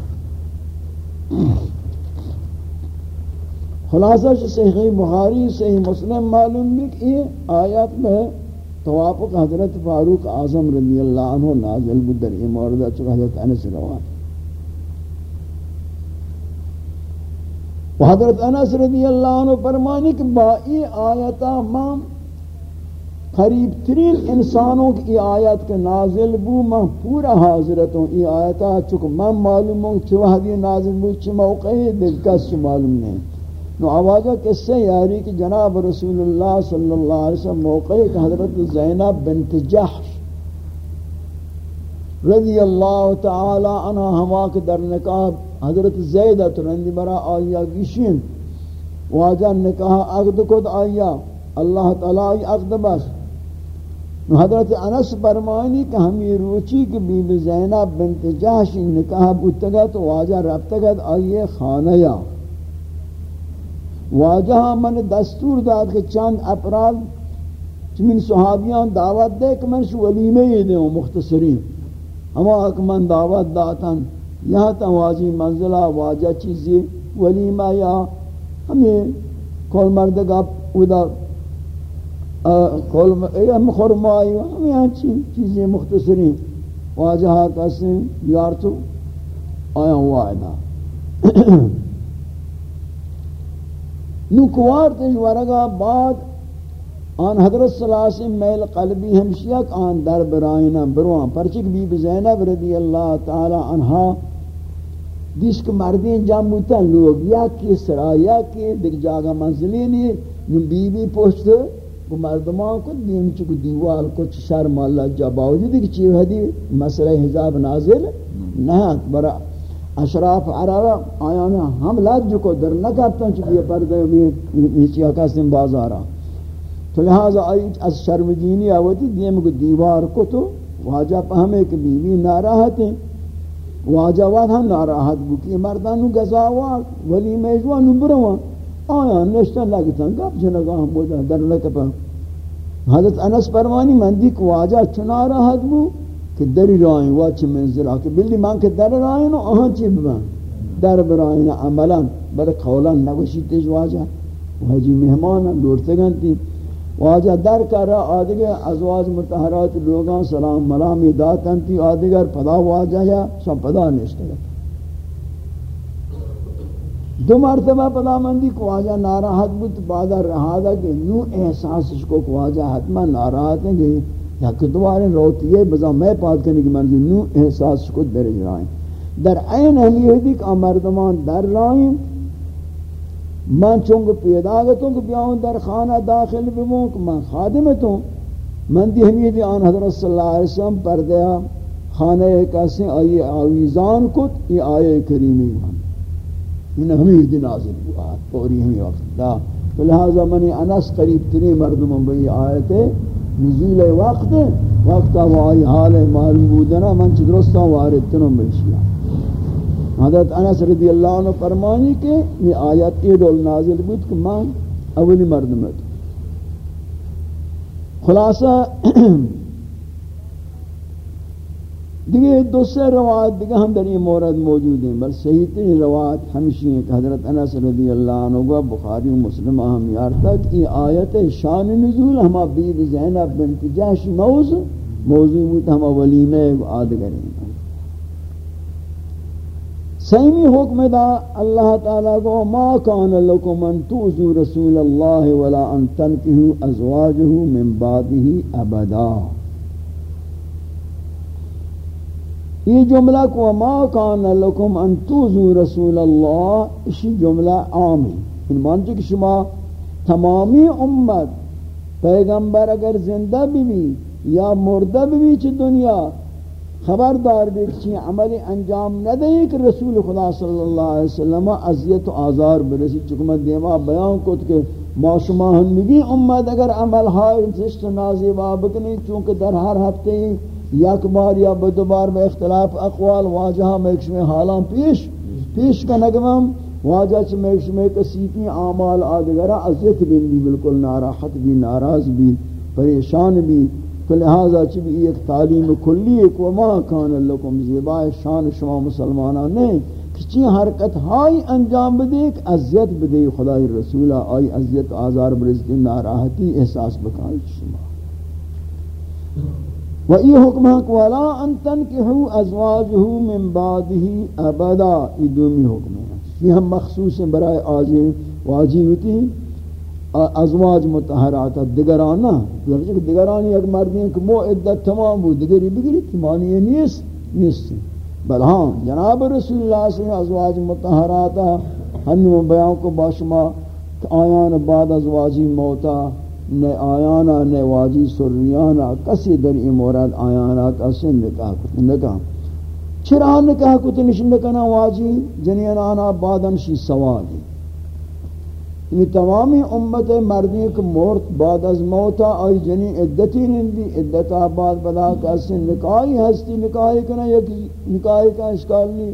خلاصہ صحیح بخاری، صحیح مسلم معلوم بھی کہ یہ آیات میں توافق حضرت فاروق اعظم رضی اللہ عنہ نازل بدر یہ موردہ چکہ حضرت انس روان حضرت انس رضی اللہ عنہ فرمانی کہ با ای آیتا مام قریب ترین انسانوں کی آیت کے نازل بو، میں پورا حاضرت ہوں۔ ای آیتا چکہ میں معلوم ہوں چھ وحدی نازل بو، چھ موقع دلکس چھ معلوم نہیں۔ نو آواجہ کس سے یاری کہ جناب رسول اللہ صلی اللہ علیہ وسلم موقع کہ حضرت زینب بنت جحش رضی اللہ تعالی عنہ ہوا کے در نکاب حضرت زیدہ ترندی برا آیا گیشین واجہ نکاح عقد کد آیا، اللہ تعالی عقد بس۔ حضرت انس فرمانی کہ ہمیں روچی کہ بی بی زینب بنت جہش نکاح بودتگا تو واجہ رفتگا آئیے خانہ یا۔ واجہ من دستور داد کہ چند اپراد من صحابیان دعوت دے کہ من شو ولیمہ ہی دے مختصرین۔ ہما اک من دعوت داتن۔ یہاں تا منزلہ، واجہ چیزی ولیمہ یا ہمیں کول مردگا ادا کول ایم خرمائی ہمیں ہنچی چیزیں مختصرین واجہات اسیں بیارتو آیا ہوا ہے نو کوار تیج ورگا بعد آن حضرت صلی اللہ علیہ وسلم میل قلبی ہمشیک آن در برائنا بروان پرچک بی بزینب رضی اللہ تعالی عنہ دیش کو مردین جام بوتا لوگ، یا کی سرا، یا کی دیکھ جاگا منزلی نہیں نو بی بی پوچھت کو مردمان کو دین چکو دیوال کو شرم اللہ جا باوجود کہ چیو حدی مسئلہ حجاب نازل نہ برا اشراف عرب آیانا ہم لاد جو کو در نہ کرتا چکو یہ پردے میں نیچی آکاستن بازارا۔ تو لہذا آئی از شرمگینی آوتی دیم کو دیوار کو تو واجہ پہمے کہ بی بی ناراحت ہیں۔ واجہ واد ہم ناراحت بکی مردانو گزاوات ولی میجوانو بروان آیا نشتن لگتن؟ گپ جنگا ہم بودا در لکپا حضرت انس پروانی من دیکھ واجہ چنا راحت بو کہ دری رائیں واچی منزل آکے بلی من کہ در رائیں نو آہاں چی ببن؟ در برائیں عملا. بل قولا نگوشی تیج واجہ واجی مہمانا دورتگن تیم. واجہ در کر رہا ازواج متحرات لوگاں سلام ملامی داتن تی آدھگر پدا واجہ یا سب پدا نشتے گا دو مرتبہ پدا مندی کو واجہ ناراحت بود بعدا رہا دا کہ نو احساس کو واجہ حتما ناراحت ہیں کہ یا کتوارے روتی ہے، بزا میں پاد کرنے کی مرضی نو احساس کو در جائیں در این اہلی ہوئی کہ مردمان در رائیں۔ من چونگ پیدا گتوں کہ بیاؤں در خانہ داخل بموں کہ من خادمتوں من دی ہمیں آن حضرت صلی اللہ علیہ وسلم پردیا خانہ ایک ایسے آئی آویزان کت یہ آئے کریمی من من ہمیں دی نازل ہوا پوری ہمیں وقت دا۔ لہذا من انس قریب تری مردم بئی آیت نزول وقت وقت وہ آئی حال معلوم بودنا، من چھ درستان وارد تنم بشیاں حضرت انس رضی اللہ عنہ فرمانی کہ یہ آیت یہ دول نازل بود کہ ماں اولی مردمت خلاصہ، دیگه دو سے روایت دیگه ہم در یہ مورد موجود ہیں۔ بل صحیح ترین روایت ہمشی ہیں کہ حضرت انس رضی اللہ عنہ و بخاری و مسلم ہم یارتا کہ یہ آیت شان نزول ہما بید زینب بنت جہش موضوع موضوع ہوتا ہما ولیمہ آدگرین۔ سیمی حکم دا اللہ تعالیٰ کو، ما کان لکم ان توزو رسول اللہ ولا ان تنکہو ازواجہو من بعده ابدا. یہ جملہ کو، ما کان لکم ان توزو رسول اللہ اسی جملہ عام ہے۔ ان مانچہ کہ شما تمامی امت، پیغمبر اگر زندہ بھی یا مردہ بھی چی دنیا خبردار دیکھ عمل انجام نہ کہ رسول خدا صلی اللہ علیہ وسلم عذیت و آزار برسی چکمت دیما بیان کت کہ معصومہ ہنگی امت اگر عمل ہائی زشت نازیبا بکنی چونکہ در ہر ہفتے یک بار یا بدو میں اختلاف اقوال واجہ میں ایک شمی حالان پیش پیش کا نگمم، واجہ چھ میں ایک شمی کسیتی اعمال آدگرہ عذیت بھی بالکل ناراحت بھی، ناراض بھی، پریشان بھی تو لہذا چبی ایک تعلیم کلی ایک وما کان لکم زیبا شان شما مسلمانان نے کچی حرکت ہائی انجام بدے ایک عذیت بدے خدای رسولہ آئی عذیت آزار برزد ناراحتی احساس بکائی شما و ای حکم حق والا ان تنکحو ازواجہو من بعدہی ابدا ای دومی حکم ہے یہ ہم مخصوص ہیں برای آجی واجی ہوتی ہیں ازواج متحرات دگرانا یعنی کہ دگرانی ایک مردی کہ مو عدت تمام بود. دگری بگری کہ معنی نیست؟ نیست. بل ہاں جناب رسول اللہ صلی اللہ علیہ وسلم ازواج متحرات ہنو بیان کو باشما آیان بعد ازواجی موتا نے آیانا نے واجی سریانا، کسی در این مورد آیانا کسی نکاح کت نکاح. چرا نکاح کت نشن نکنا واجی؟ جنین آنا بعدن شی سوالی. یعنی تمامی امت مردی کو مورت بعد از موتا آئی جنی عدتی نندی، عدت آباد بدا کسی نکاہی ہستی نکاہی کنا یک نکاہی کا اشکال نہیں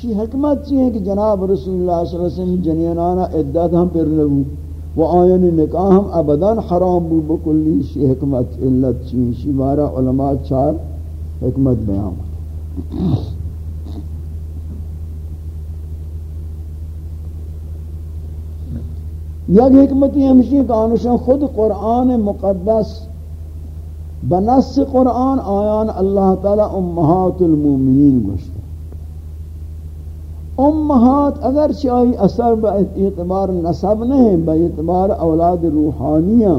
چی حکمت چی ہے کہ جناب رسول اللہ صلی اللہ علیہ وسلم جنینانا عدت ہم پر لگو و آئین نکاح ہم ابداً حرام بو، بکلی شی حکمت، علت چی، شی بارہ علماء چار حکمت بیان. یک حکمتی ہمشی کہ آنشان خود قرآن مقدس بنص قرآن آیان اللہ تعالی امہات المومنین گوشت امہات اگر چاہی اثر با اعتبار نصب نہیں با اعتبار اولاد روحانیاں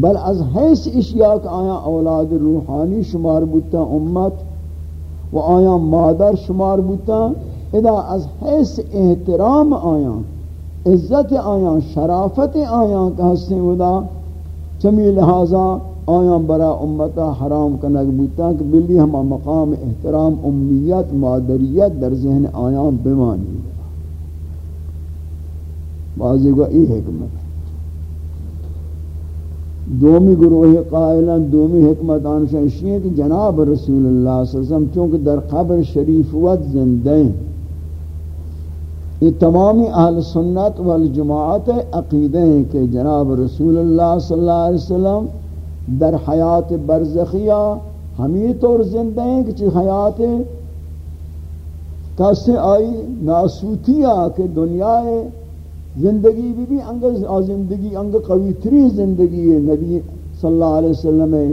بل از حیث اشیاء کا آیا اولاد روحانی شمار بوتا امت و آیا مادر شمار بوتا ادا از حیث احترام آیا عزت آیاں شرافت آیاں کا حسن ودا چمی لہذا آیاں برا امتا حرام کنگ بوتا کہ بلی ہما مقام احترام، امیت، مادریت در ذہن آیاں بمانی بعضی کو ای حکمت۔ دومی گروہ قائلہ دومی حکمت آنشا اشیاء کہ جناب رسول اللہ صلی اللہ علیہ وسلم، چونکہ در قبر شریف وقت زندہ ہیں۔ یہ تمامی اہل سنت والجماعت عقیدہ ہیں کہ جناب رسول اللہ صلی اللہ علیہ وسلم در حیات برزخیہ ہمیں طور زندہ ہیں کہ حیات کسے آئی ناسوتیہ کہ دنیا زندگی بھی بھی انگ زندگی انگ قوی تری زندگی ہے نبی صلی اللہ علیہ وسلم ہے۔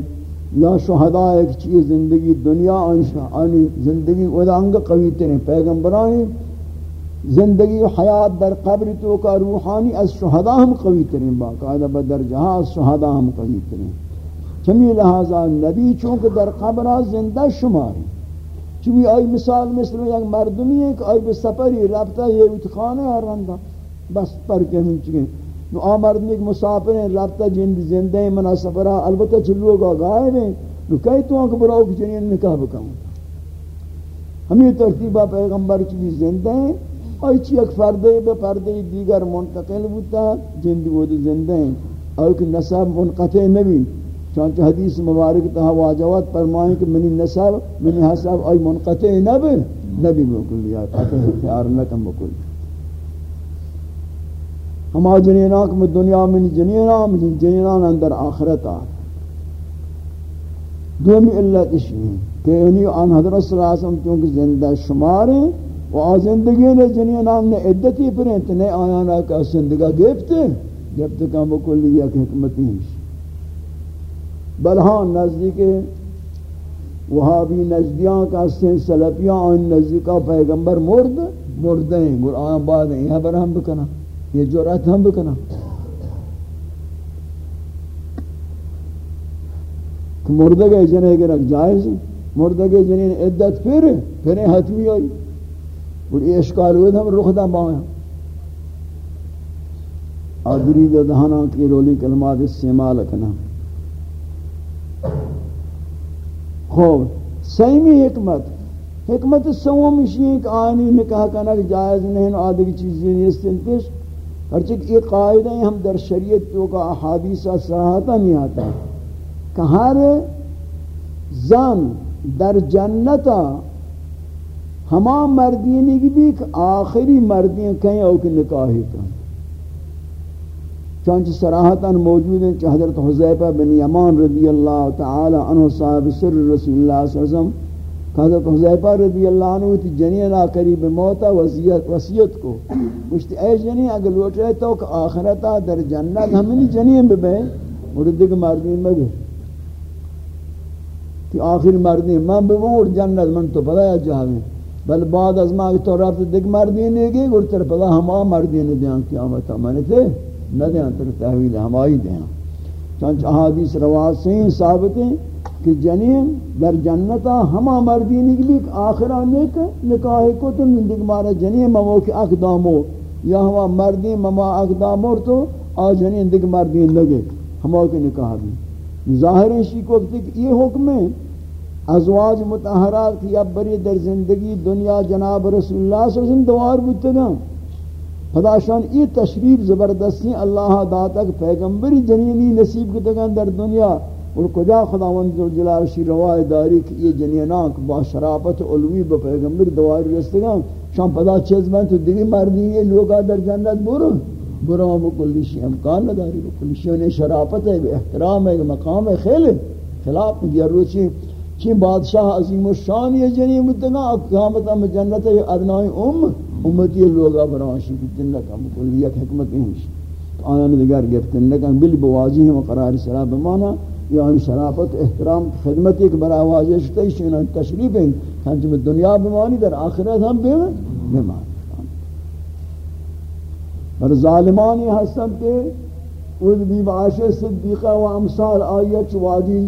یا شہداء ایک چیز زندگی دنیا آنی زندگی وہ انگ قوی تری پیغمبرانی زندگی و حیات در قبر تو کا روحانی از شہداء ہم قوی ترین باقاعدہ بدر جہاں از شہداء ہم قوی ترین۔ چمی لہذا نبی، چونکہ در قبر زندہ شماری چونکہ آئی مثال مثل یک مردمی ہے کہ آئی بسپری ربطہ یہ اتخانے ہے رندہ بس پر کے ہم چکے۔ نو آمردمی ایک مسافر ہیں ربطہ جند زندہ ہیں، منا سفرہ البتہ چلو گا غائب ہیں۔ نو کئی تو آنکھ براؤ کی جنین نکاح بکاؤں۔ ہمیں ترتیبہ پیغمبر کی زندہ ہیں۔ ایچ یک فردے به پردے دیگر منتقل بودتا، جن بود زندہ ہیں۔ اور کہ نسب منقطع نبی، چانچہ حدیث مبارک تہا واجوات فرمائیں کہ منی نسب منی حسب ای منقطع نبی نبی بکل یا قطع اختیار نکم بکل ہما جنیناک میں دنیا من جنینا من جنینان اندر آخرت آ دومی علت اشی کہ انہی آن حضرت صلی اللہ علیہ وسلم چونکہ زندہ شمار ہیں و زندگی نے جنیا نام نے عدتی پریں تو نے آیا نا کہ زندگا گفتے جب تک ہم کلی یک حکمتی ہیں بل ہاں نزدیک وہابی نزدیاں کا سن سلفیاں ان نزدیکا پیغمبر مرد مرد ہیں قرآن بعد ہیں یہاں پر ہم بکنا یہ جرات ہم بکنا کہ مردگے جنے کے رکھ جائز مردگے جنین عدت پھر پھر حتمی ہوئی اور یہ اشکال ہوئے ہم رخ دا بایا آدری دا دہانا کی رولی کلمات استعمال کنا۔ خوب، سیمی حکمت۔ حکمت سوم اسی ایک آئینی نکاح کنا کہ جائز نہیں آدھر چیزیں نہیں استنتش ہرچک یہ قائدہ ہم در شریعت تو کا احادیثہ صحاحتا نہیں آتا۔ کہ ہر زن در جنتا ہما مردینی کی بھی آخری مردین کہیں او کہ نکاہی کہیں چانچہ صراحتاً موجود ہیں کہ حضرت حضیبہ بن یمان رضی اللہ تعالی عنہ صاحب سر رسول اللہ صلی اللہ علیہ وسلم، کہ حضرت حضیبہ رضی اللہ عنہ تی جنینہ قریب موتا وسیعت کو۔ مجھتی اے جنین، اگر لوٹ رہے تو کہ آخرتا در جنت ہمیں جنین ببے۔ مردک مردین بگے کہ آخر مردین، من ببور جنت، من تو پتہ یا جہاں بل بعد از ما تو رفت دیکھ مردی نہیں گئی تر پدا ہما مردی نے قیامت مانے تھے نہ تر تحویل ہمائی دیاں چنچ احادیث روایت سے ثابت ہیں کہ جنین در جنتا ہما مردی نہیں بھی آخرہ نیک نکاح کو تو دیکھ مارا جنین ممو کے اقدامو یا ہما مردی مما اقدامو تو آ جنین دیکھ مردی لگے ہما کے نکاح بھی ظاہر ہے شی کو یہ حکم ہے ازواج متحرات یا بری در زندگی دنیا جناب رسول اللہ صلی اللہ علیہ وسلم دوار بودتے گا پداشان یہ تشریف زبردستی اللہ داتا کہ پیغمبری جنینی نصیب کو تکن در دنیا. اور کجا خداوند جلال شی روای داری کہ یہ جنینان با شرافت علوی با پیغمبر دواری رستگان شان پدا چیز من تو دیگی مردی یہ لوگا در جنت برو. برو ہم کلی شی امکان نداری. کلی شی انہیں شرافت ہے، احترام ہے، مقام ہے، خیل خلاف دیا روچی چی بادشاہ عظیم و شان یہ جنین متنا قیامت ہم جنت ہے ادنائی ام امتی لوگا برانشی کی جنت ہم کلی یک حکمت نہیں ہوشی آیان دیگر گفتن لیکن بل بواضی ہم قرار صلاح بمانا یعنی شرافت، احترام، خدمت ایک برا واضح شتا ہے تشریف ہیں۔ ہم کہ دنیا بمانی، در آخرت ہم بے بمانی پر ظالمانی حسن کے اذ بی بعاشر صدیقہ و امثال آیت وادی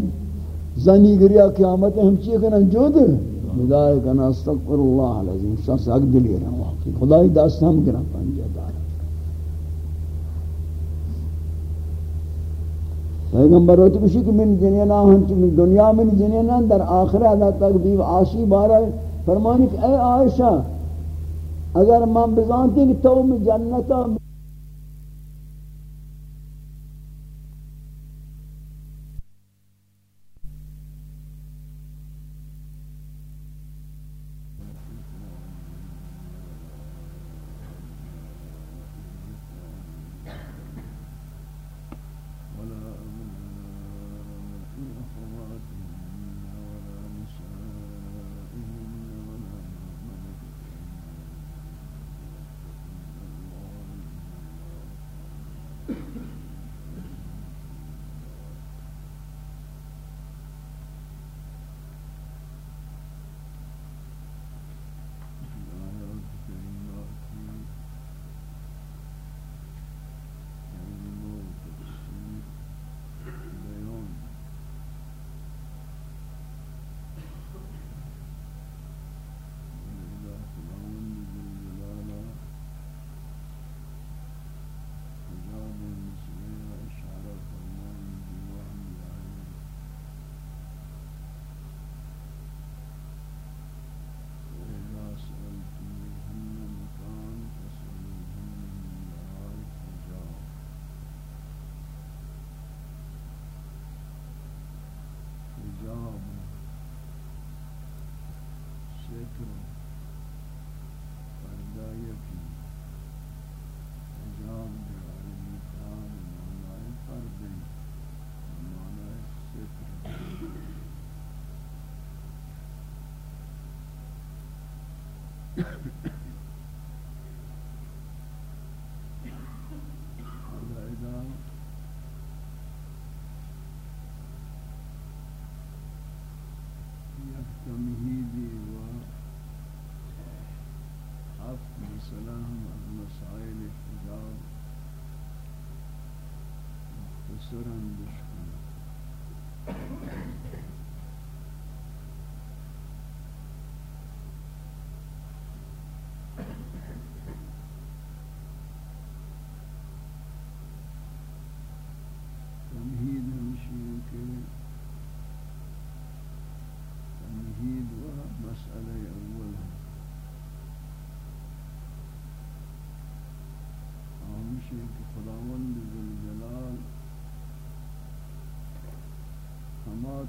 زنی گریا قیامت ہم چیئے کنن؟ جو در خدای کنا استغفر اللہ العظیم. شخص حق دلی رہا واقعی. خدای داست ہم گرا پنجہ دارا. پیغمبر ہوتی کشی کہ من جنینا ہم دنیا، من جنینا در آخرہ دا تک دیو آشی بارا فرمانی کہ اے عائشہ، اگر من بزانتی کہ تو میں جنتا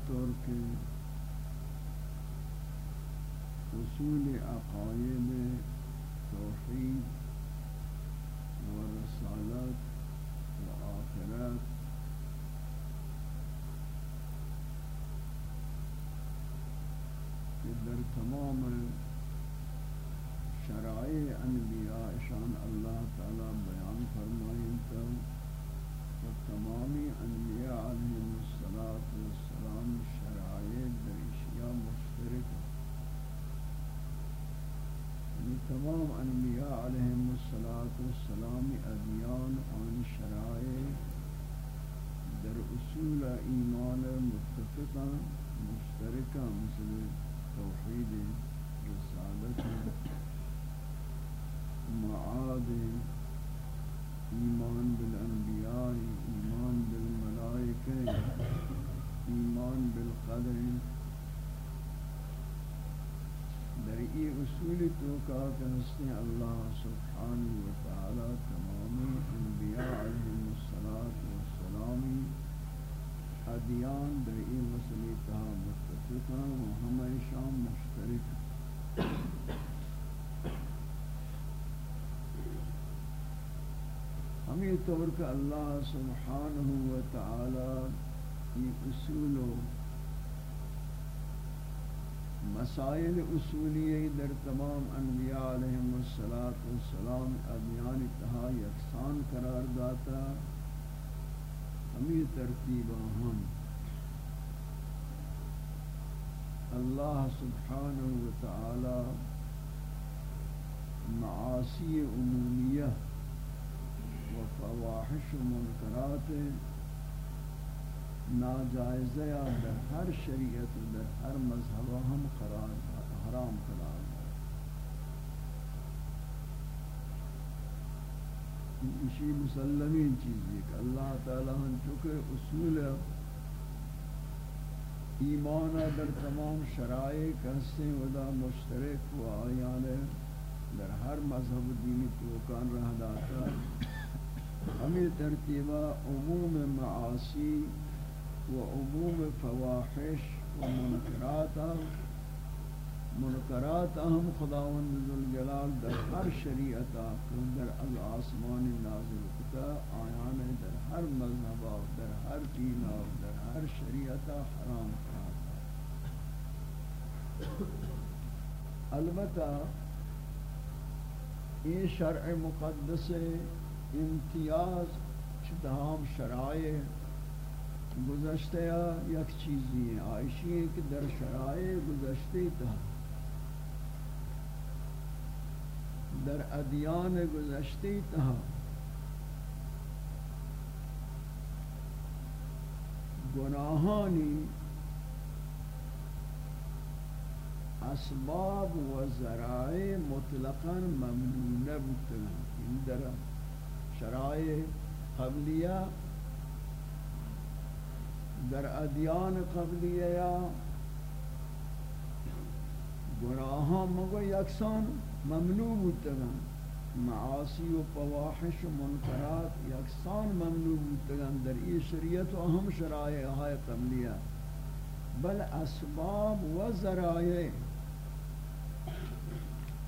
طور کے اصول عقائد توحید و رسالت و آخرت کہ در تمام شرائع انبیاء شان اللہ تعالی تمام انبیاء علیہم الصلاۃ والسلام ادیان آن شرائع در اصول ایمان متفقہ، مشترکہ مثل توحید، رسالت، معاد، ایمان بالانبیاء، ایمان بالملائکہ، ایمان بالقدر یہ اصول تو کا کہ اللہ سبحانہ و تعالی تمام انبیاء علیہ الصلات والسلام ادیان در این مسئلے تھا متفقہ و ہمیں شام مشترک ہمیں طور کا اللہ سبحانہ و تعالی یہ اصول و مسائل اصولی در تمام انبیاء علیہم السلام ادیان تہا یکسان قرار داتا، ہمیں ترتیب ہم اللہ سبحانہ و تعالی معاصی عمومیہ و فواحش و منکرات ناجائزہ در ہر شریعت در ہر مذہب ہم قرار حرام قرار اسی مسلمین چیزی کہ اللہ تعالیٰ ہم چکے اصول ایمان در تمام شرائع کہستے ودا مشترک و آیان در ہر مذہب دینی توکان رہ داتا ہمیں ترتیبہ عموم معاصی و عموم فواحش و منکراتا منکرات ہم خداوند ذوالجلال در ہر شریعتا در الاسمان نازل کتا، آیان در ہر مذہب در ہر دین در ہر شریعتا حرام کراتا. البتہ یہ شرع مقدس امتیاز چدام شرائع گزشتہ یک چیزی ہے آئیشی ہے کہ در شرائع گزشتے تھا۔ در ادیان گزشتے تھا۔ گناہانی اسباب و ذرائع مطلقا ممنوع بودن این در شرائع قبلیہ در ادیان قبلیہ یا گناہاں مگو یکسان ممنوع بودن معاصی و پواحش و منکرات یکسان ممنوع بودن در ای شریعت و اہم شرائع قبلیہ بل اسباب و ذرائع.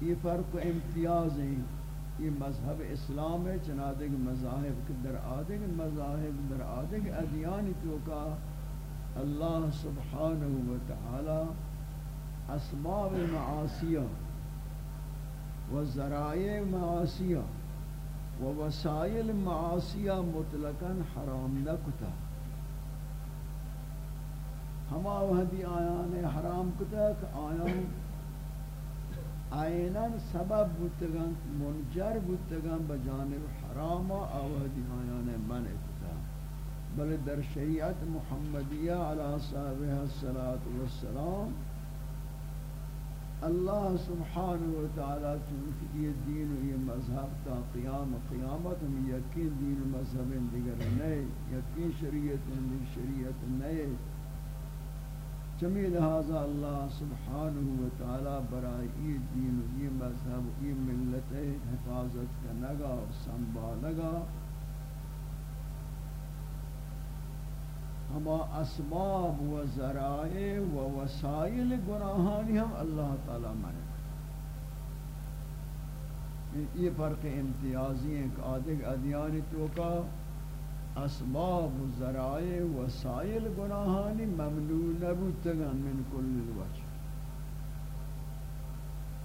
یہ فرق و امتیاز ہیں یہ مذہب اسلام ہے چنادق مذاہب کے در آدھگ مذاہب در آدھگ ادیان تو کا اللہ سبحانہ و تعالی اسباب معاصیہ و ذرائع معاصیہ و وسائل معاصیہ مطلقا حرام نکتا ہما وحدی آیان حرام کتا کہ آیان آئینان سبب بودتگان، منجر بودتگان بجانب حرام آوہدی آیان من اکتا بل در شریعت محمدیہ علی صاحبہ والسلام اللہ سبحانہ وتعالی چونکہ یہ دین و یہ مذہب تا قیام قیامت ہم یقین دین و مذہب دیگر نئے یقین شریعت شریعت نئے چمی لہذا اللہ سبحانہ و تعالی برای ای دین و ای مذہب و ای ملت حفاظت کا نگا و سنبالگا. ہما اسباب و ذرائع و وسائل گناہانی ہم اللہ تعالی مانے یہ فرق امتیازی ہیں کہ آدھگ ادیانی توکا اسباب و ذرائع وسائل گناہانی ممنوع نبوتگن من کل الوجه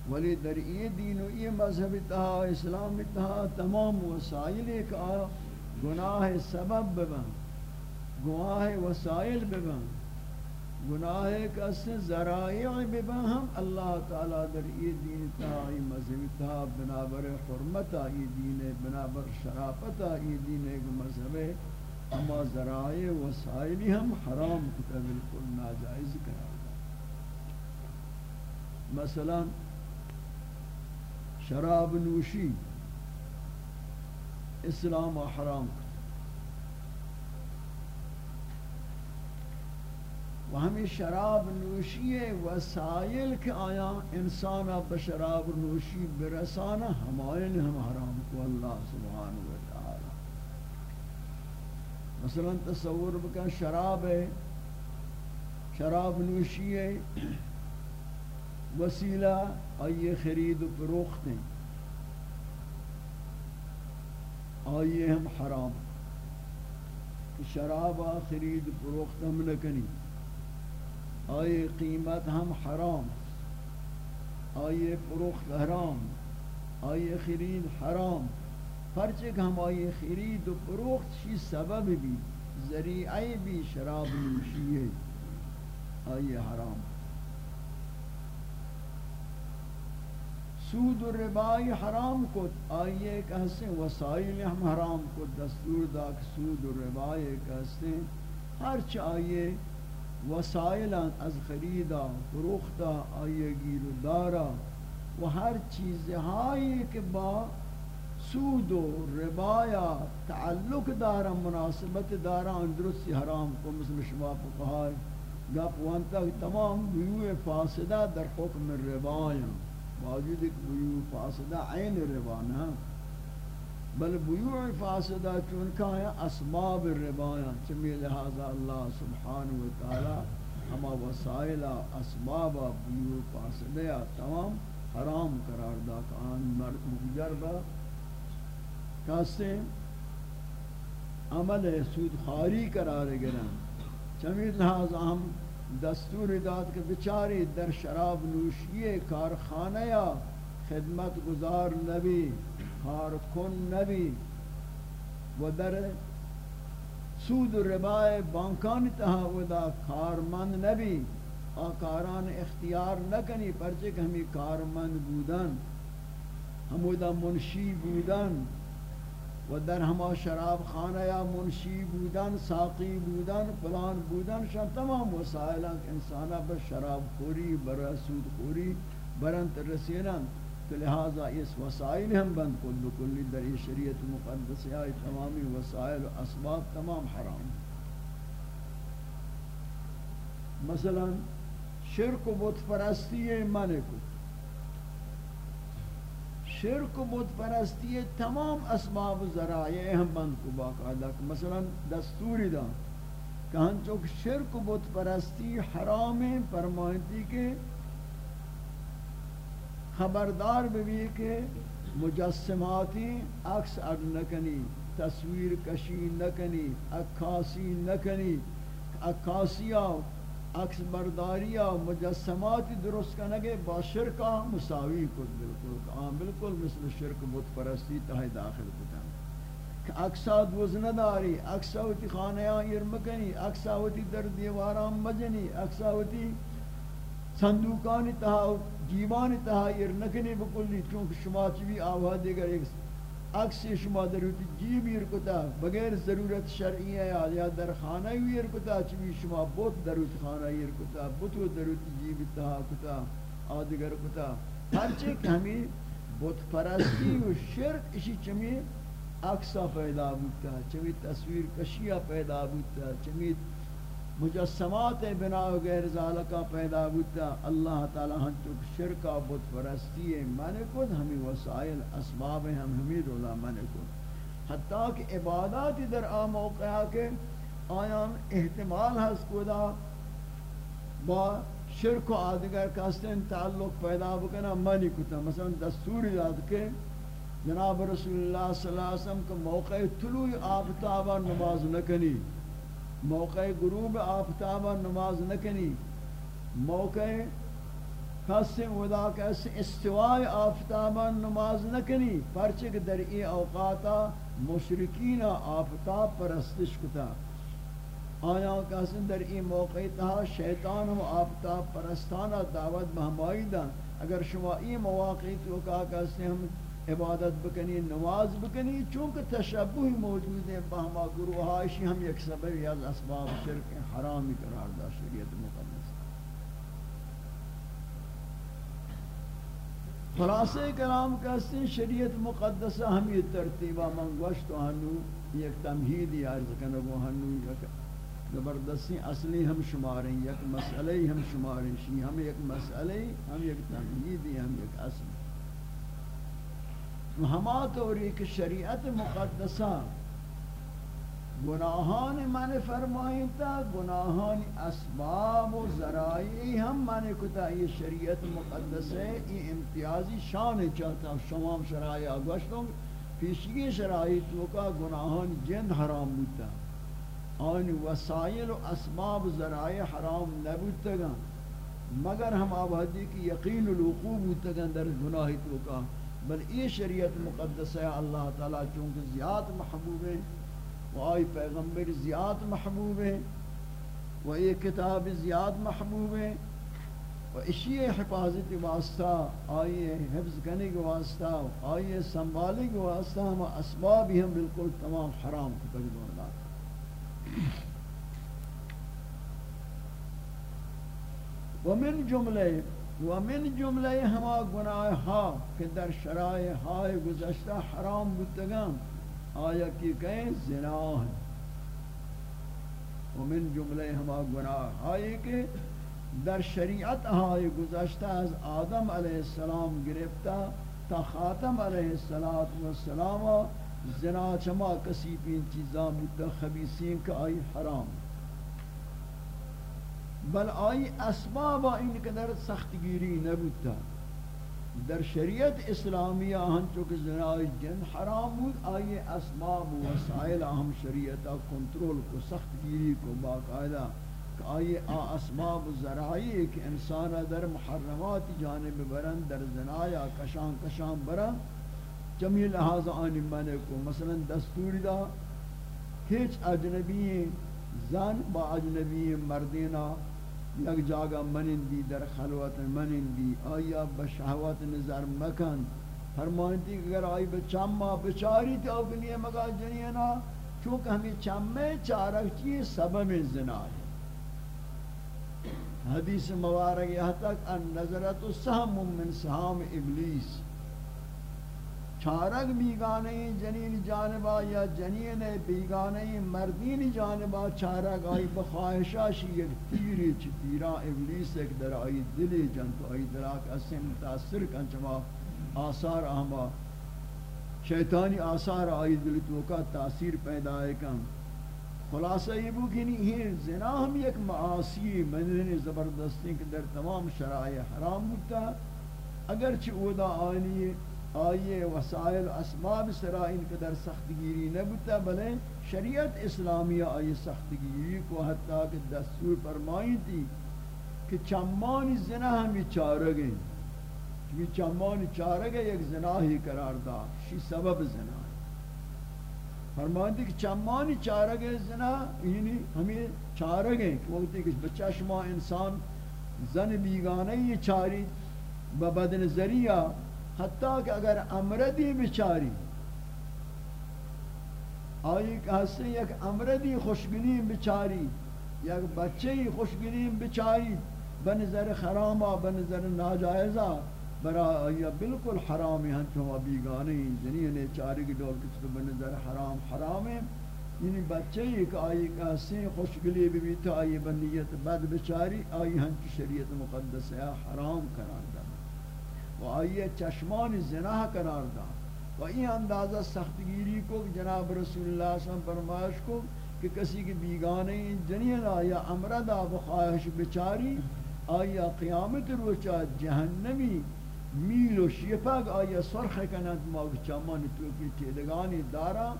ولی در یہ دین و یہ مذہب تہا، اسلام تہا، تمام وسائل ایک آ، گناہ سبب ببن، گناہ وسائل ببن۔ گناہ کس ذرائع ببہم اللہ تعالی در یہ دین تا، یہ مذہب تا، بنابر حرمتا یہ دین، بنابر شرافتا یہ دین ایک مذہب اما ذرائع وسائلی ہم حرام کتا، بالکل ناجائز قرار مثلا شراب نوشی، اسلام حرام کتا و ہمیں شراب نوشی وسائل کے آیا انسان بشراب نوشی برسانہ ہمائن ہم حرام کو اللہ سبحانہ و تعالی۔ مثلا تصور بکن شراب ہے، شراب نوشی ہے، وسیلہ آئیے خرید و پروخت ہیں۔ آئیے ہم حرام۔ شراب خرید فروخت ہم نکنی آئیے قیمت ہم حرام آئیے فروخت حرام آئیے خرید حرام پرچہ کہ ہم آئیے خرید و فروخت شی سبب بھی ذریعی بھی شراب نوشی ہے آئیے حرام۔ سود و ربائی حرام کو آئیے کہستے ہیں وسائل ہم حرام کو دستور دا کہ سود و ربائی کہستے ہیں ہر چاہیے وسائل از خریدا، فروختا آئیے گیر و دارا. و ہر چیز ہائی با سود و ربایا تعلق دارا مناسبت دارا اندرستی حرام کو مثل شما پکہائے گپ وانتا تمام بیوے فاسدہ در حکم ربایاں باوجود ایک بیوع فاسدہ عین ربانا بل بیوع فاسدہ چونکہ ہے اسباب ربانا چمی لہذا اللہ سبحانہ وتعالی ہما وسائل اسباب بیوع فاسدہ تمام حرام قرار دا کان مرد مجر مجربہ کاسے عمل سود خاری قرار گرن چمی لہذا ہم دستور داد کہ بچاری در شراب نوشی کارخانہ یا خدمت گزار نبی کارکن نبی و در سود و ربائے بانکان تہا ودا کارمند نبی، آکاران اختیار نکنی پرچے کہ ہمیں کارمند بودن، ہم ودا منشی بودن و در ہما شراب خانہ یا منشی بودن، ساقی بودن، فلان بودن، شان تمام وسائل انسانہ بر شراب خوری، بر سود خوری برنت رسینا تو لہذا اس وسائل ہم بند کل بکلی در شریعت مقدس آئی تمامی وسائل و اسباب تمام حرام۔ مثلا شرک و بت پرستی من کو۔ شرک و بت پرستی تمام اسباب و ذرائع ہم بند کو باقاعدہ۔ مثلا دستوری دا کہ چوک شرک و بت پرستی حرام فرمائیتی کے خبردار بھی کہ مجسماتی عکس اگ نکنی، تصویر کشی نکنی، عکاسی نکنی عکاسیہ عکس برداری و مجسمات درست کنگے با شرکا مساوی کن بالکل آن بالکل مثل شرک بت پرستی تہی داخل کتن۔ کہ اکساد وزن داری اکساوتی خانیاں ارمکنی اکساوتی در دیواران مجنی اکساوتی صندوقان تہا جیوان تہا ایر ارنکنی بکلی، چونکہ شما چوی آوہ دیگر ایک عکس شما دروتی جیب ایر کتا، بغیر ضرورت شرعی ہے یا در خانہ ایر کتا، چوی شما بوت دروت خانہ ایر کتا بوتو دروتی جیب اتحا کتا آدگر کتا۔ ہرچے کہ ہمیں بوت پرستی و شرک اسی چمی عکسا پیدا بودتا چمی تصویر کشیہ پیدا بودتا چمی مجسمات بنا غیر ذالکا پیدا بودتا، اللہ تعالی ہم چک شرکا بت پرستی من کن ہمیں وسائل، اسباب ہم ہمیں رولا من کن حتیٰ کہ عبادات در آ موقع کے آیان احتمال ہست کدا با شرک و آدگر کاستن تعلق پیدا بکنا منی کتا۔ مثلا دستور یاد کے جناب رسول اللہ صلی اللہ علیہ وسلم کو موقع طلوع آفتابہ نماز نکنی۔ موقع غروب آفتاب نماز نکنی. موقع کس ودا کس استواء آفتاب نماز نکنی. پرچہ کہ در ای اوقاتا مشرکین آفتاب پرستش کتا. آیا کس در ای موقع تہا شیطان و آفتاب پرستانا دعوت بہمائی دا اگر شما ای مواقع تو کہا کس ہم عبادت بکنی، نماز بکنی، چونکہ تشبہ موجود ہے بہما گروہ آئیشی ہم یک سبب یا اسباب شرک حرامی قرار دا شریعت مقدس خلاصہ کلام کہتے ہیں شریعت مقدسہ ہم یہ ترتیبہ من گوشت و ہنو یک تمہیدی عرض کنگو ہنو یک زبردستی اصلی ہم شماریں، یک مسئلہ ہم شماریں، شی ہم یک مسئلہ ہم یک تمہیدی، ہم یک اصلی ہما طوری کہ شریعت مقدسہ۔ گناہان من فرمائیں تا گناہان اسباب و ذرائعی ہم من کتا۔ یہ شریعت مقدس ہے یہ امتیازی شان چاہتا شمام شرائع آگوشتوں، پیشگی شرائط کا گناہان جن حرام بودتا۔ آن وسائل و اسباب ذرائع حرام نبودتا مگر ہم آبادی کی یقین الوقوع بودتا در گناہی تو کا۔ بل یہ شریعت مقدس ہے اللہ تعالیٰ چونکہ زیاد محبوب ہیں و آئی پیغمبر زیاد محبوب ہیں و یہ کتاب زیاد محبوب ہیں و اسی حفاظت واسطہ آئیے حفظ کرنے کے واسطہ آئیے سنبھالے کے واسطہ، ہم اسباب ہی ہم بالکل تمام حرام کو کبھی دور ومن جملے ومن جملے ہما گناہ ہا کہ در شرائع ہائے گزشتہ حرام بتگان آیا کی کہیں زنا ہے ومن جملے ہما گناہ ہائے کہ در شریعت آئے گزشتہ از آدم علیہ السلام گرفتا تا خاتم علیہ السلام زنا چما کسی پین چیزاں بودتا خبیصین کا آئی حرام. بل آئی اسباب این قدر سخت گیری نبودتا در شریعت اسلامیہ ہن چونکہ زنای جن حرام بود آئی اسباب و وسائل اہم شریعتا کنٹرول کو سخت گیری کو باقاعدہ کہ آئی اسباب ذرائع کہ انسان در محرمات جانب برن در زنایا کشان کشان برن جمعی لحاظ آنی منے کو. مثلا دستور دا ہیچ اجنبی زن با اجنبی مردینا یک جاگا منندی در خلوت منندی، آیا بشہوت نظر مکن؟ فرمانتی کہ اگر آئی بچما بچاری تو اگلی مگا جنینا چونکہ ہمیں چمے چارک چیز سبب زنا ہے۔ حدیث مبارک یہاں تک، ان نظرت سہم من سہام ابلیس۔ چارک بیگانے جنین جانبا یا جنین بیگانے مردین جانبا چارک آئی بخواہشہ شی تیری چی تیرا ابلیس، ایک در آئی دلی جن تو آئی دراک اسے متاثر کن چما آثار آہما شیطانی آثار آئی دلی تو کا تاثیر پیدا ہے کن۔ خلاصہ یہ بو کہ نہیں زنا ہم ایک معاصی مدنی زبردستی کہ در تمام شرائع حرام ہوتا۔ اگرچہ اودا آنی آئیے وسائل اسباب سرائن کے در سخت گیری نبتا بلے شریعت اسلامیہ آئی سخت گیری کو حتیٰ کہ دستور فرمائی تھی کہ چمانی زنا ہمی چارگیں چونکہ چمانی چارگیں ایک زنا ہی قرار دا، شی سبب زنا فرماندی کہ چمانی چارگ زنا یعنی ہمیں چارگ ہیں کہ وقتی کہ بچہ شما انسان زن بیگانہ یہ چاری ببدن ذریعہ حتیٰ کہ اگر امردی بچاری آئی کہ ہستے یک امردی خوشگنی بچاری یک بچے خوشگنی بچاری بنظر خرامہ بنظر ناجائزہ برا آیا بالکل حرامی ہن تو بیگانے جنین چاری کی دور کچھ بن نظر حرام حرام ہے یعنی بچے ایک آئی کا سین خوشگلی بھی بھی تو آئی بنیت بد بچاری آئی ہن کی شریعت مقدس ہے حرام قرار دا و آئی چشمان زنا قرار دا و این اندازہ سختگیری کو جناب رسول اللہ صلی اللہ علیہ وسلم فرمائش کو کہ کسی کی بیگانے جنین آیا امردا بخواہش بچاری، آیا قیامت روچا جہنمی میل و شیپک آیا سرخ کنند ما چامان توکی تیدگانی دارا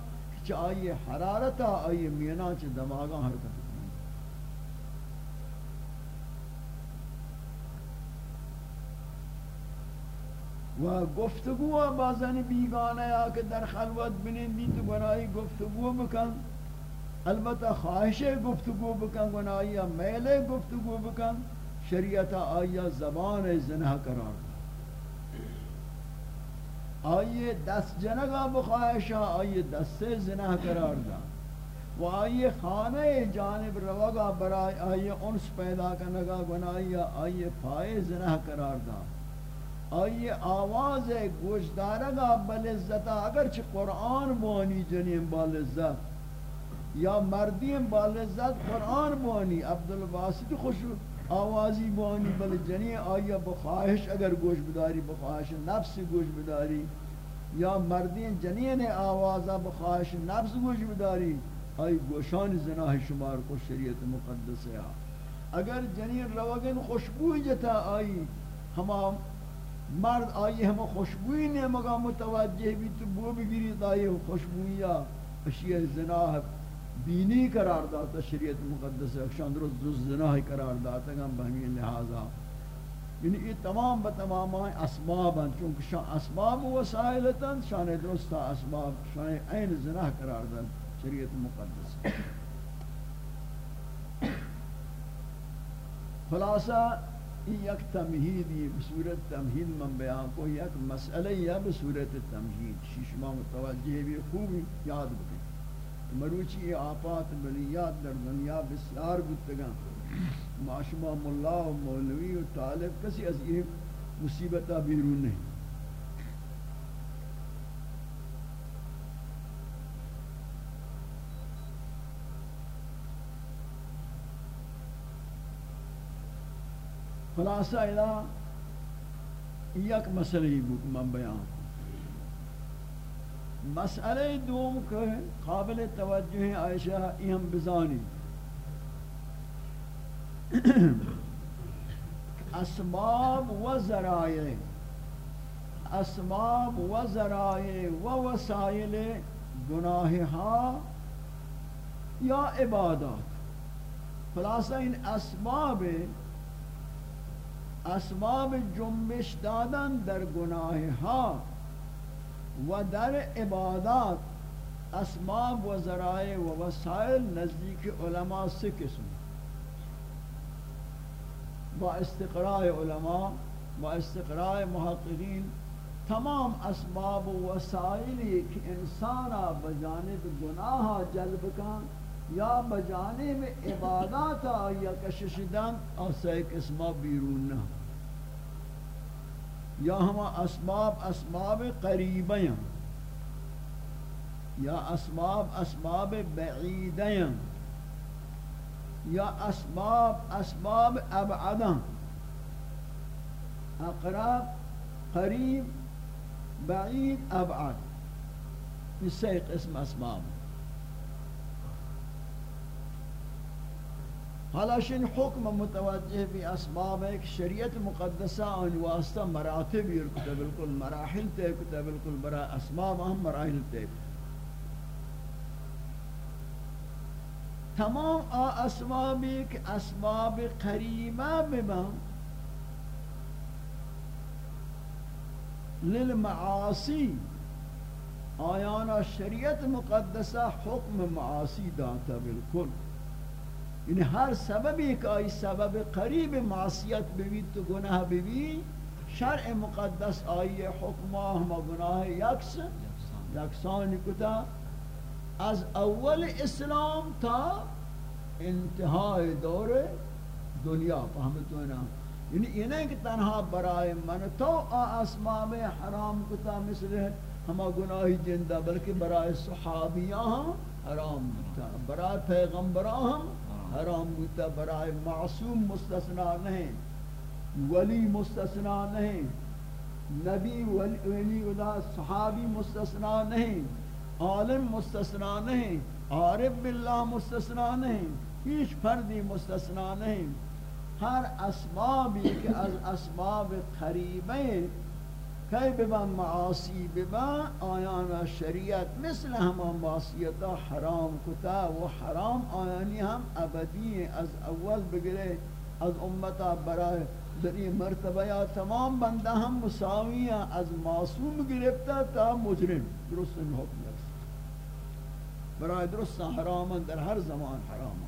چه آئی حرارتا آئی مینا چه دماغا حرکت و گفتگو بازن بیگانه یا که در خلوت بنیندی تو گناهی گفتگو بکن. البته خواهش گفتگو بکن، گناهی میل گفتگو بکن. شریعت آیا زبان زنه قرار آئیے دست جنگا بخواہشا آئیے دست زنہ قرار دا و آئیے خانہ جانب روگا برای آئیے انس پیدا کنگا گنایا آئیے پائے زنہ قرار دا آئیے آواز گوشدارگا بلزتا اگرچہ قرآن بوانی جنیم بالزت یا مردیم بالزت قرآن بوانی عبدالباسط خوش آوازی بانی، بل جنی آیا بخواہش، اگر گوش بداری بخواہش نفس گوش بداری یا مردین جنین آوازا بخواہش نفس گوش بداری آئی گوشان زناہ شمار کو شریعت مقدس ہے اگر جنین روگن خوشبو جتا، آئی ہما مرد آئی ہم خوشبوئی نے مگا متوجہ بھی تو بو بگیری آئی خوشبوئی اشیاء زناح بینی قرار داتا شریعت مقدس اکشان درست دوست زناح قرار داتا گا بہمی لحاظا۔ یعنی یہ تمام بتمام اسباب ہیں، چونکہ شان اسباب وسائلتاں شان درست اسباب شان عین زناح قرار داتا شریعت مقدس۔ خلاصہ یک تمہیدی بصورت تمہید من بیان کو یک مسئلہ یا بصورت تمہید ششمہ متوجہ بھی خوبی یاد بکن مروچی آفات بلیات در دنیا بسیار بودتگا معاشمہ ملا و مولوی و طالب کسی از یہ مصیبتہ بیرون نہیں خلاصہ الہ یک مسئلہ من بیان مسئلہ دوم کے قابل توجہ عائشہ اہم بزانی۔ اسباب و ذرائع، اسباب و ذرائع و وسائل گناہ ہا یا عبادات۔ خلاصہ ان اسباب اسباب جنبش دادن در گناہ ہا و در عبادات، اسباب و ذرائع و وسائل نزدیک علماء سے قسم. با استقراء علماء با استقراء محققین، تمام اسباب و وسائلی کہ انسانا بجانب گناہ جلب کن یا بجانب عبادات یا کشش دن اور ایک اسما بیرون نہ۔ یا ہما اسباب اسباب قریبیں یا اسباب اسباب بعیدیں یا اسباب اسباب ابعداں اقراب قریب، بعید، ابعد۔ اس سے قسم اسباب۔ حالا شن حکم متوجہ بھی اسباب ایک شریعت مقدسہ ان واسطہ مراتب یرکتا بالکل مراحل تے کتا بالکل برا أسباب ہم مراحل تے تمام آ أسباب ایک اسباب قریبہ ببا للمعاصی آیانا شریعت مقدسہ حکم معاصی داتا بالکل یعنی ہر سبب ایک آئی سبب قریب معصیت ببی تو گناہ ببی شرع مقدس آئی حکمہ ہما گناہ یکس یکسانی کتا. از اول اسلام تا انتہائی دور دنیا فہمتو نا یعنی یہ نہیں کہ تنہا برائے من تو اسمام حرام کتا مثل ہما گناہی جندہ بلکہ برائے صحابیاں حرام کتا برائے پیغمبران حرام بودتا برای معصوم مستثنا نہیں، ولی مستثنا نہیں، نبی ولی ادا، صحابی مستثنا نہیں، عالم مستثنا نہیں، عارف باللہ مستثنا نہیں، ہیچ فردی مستثنا نہیں۔ ہر اسبابی کہ از اسباب قریبیں کئی ببا معاصی ببا آیانا شریعت، مثل ہما معصیتا حرام کتا و حرام آیانی ہم ابدی از اول بگرے از امتا برای در این مرتبہ، یا تمام بندہ ہم مساوی از معصوم گرفتا تا مجرم، درست این حکم رسل برای درست حرام در ہر زمان حرام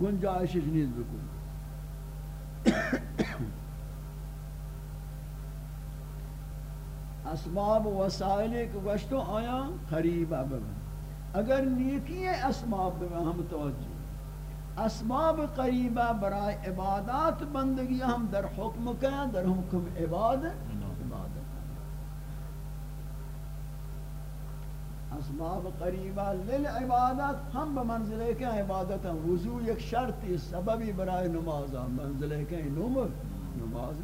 گنجائش جنید بکن۔ اسباب و وسائل کے گشتو آیا قریب ببن اگر نیکی اسباب ببن ہم توجہ اسباب قریبہ برای عبادات بندگی ہم در حکم کیا در حکم عباد اسباب قریبہ للعبادت ہم بمنزلے کے عبادت ہیں۔ وضو ایک شرطی سببی برای نماز منزلے کے نماز نماز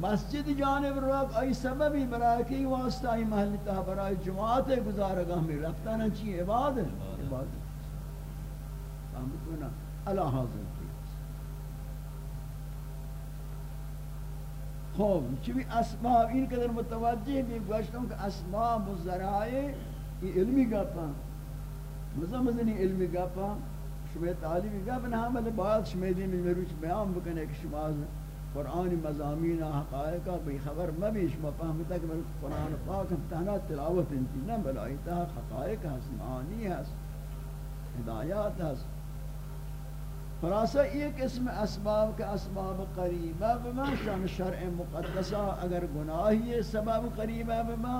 مسجد جانب روک ای سببی برای کی واسطہ ای محل تا برای جماعت گزارگا ہمیں رفتہ نہ چی؟ عبادت. عبادت. فهمتونا اللہ حاضر کی خوب چوی اسباب این قدر متوجہ بھی گوشتوں کہ اسباب و ذرائع یہ علمی گپا. مزہ مزنی علمی گپا. شما تعلیمی گپ نہ ہم بعد شما دین میں روچ بیان بکنے کہ شما قرآن مضامین حقائق بی خبر مبی شما فهمتا کہ قرآن پاک ہم تہنا تلاوت انتی نہ بلائی تہا حقائق ہس معانی ہس ہدایات ہس خلاصہ ایک اسم اسباب کا اسباب قریبہ بما شان شرع مقدسہ اگر گناہی سبب قریبہ بما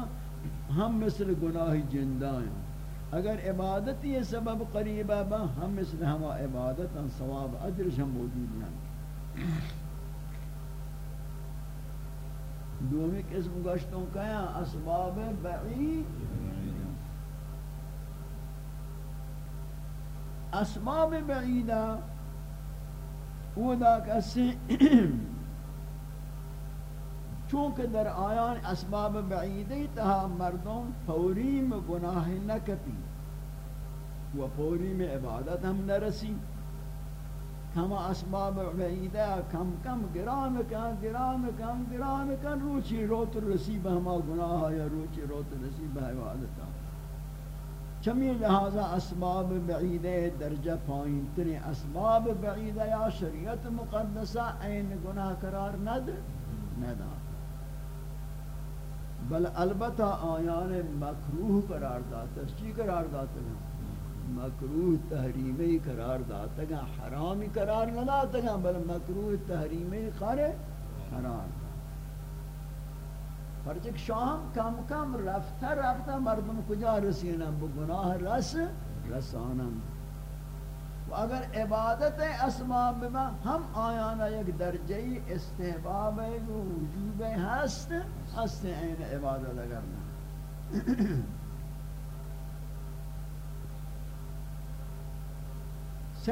ہم مثل گناہ جندہ ہیں اگر عبادت یہ سبب قریبہ بما ہم مثل ہما عبادت ان ثواب اجر ہم موجود ہیں دومی قسم گشتوں کہاں اسباب بعید. اسباب بعیدہ اودا کسی چونکہ در آیان اسباب بعیدی تہا مردم فوریم گناہ نکتی و فوریم عبادت ہم نرسی کم اسباب بعیدہ کم کم گرام کن گرام کن گرام کن، روچی روت رسی بہما گناہ یا روچی روت رسی بہ عبادتہ چمی لہذا اسباب بعیدہ درجہ پائیں تنی اسباب بعیدہ یا شریعت مقدسہ این گناہ قرار ند ندا بل البتہ آیان مکروح قرار داتا چی قرار داتا گا مکروح تحریمی قرار داتا گا حرامی قرار نداتا گا بل مکروح تحریمی قرار حرام۔ پرچک شام کم کم رفتہ رفتہ مردم کجا رسینم بگناہ رس رسانم۔ و اگر عبادت اسباب بما ہم آیانا یک درجہی استحباب وجوب ہست ہست این عبادت اگر نا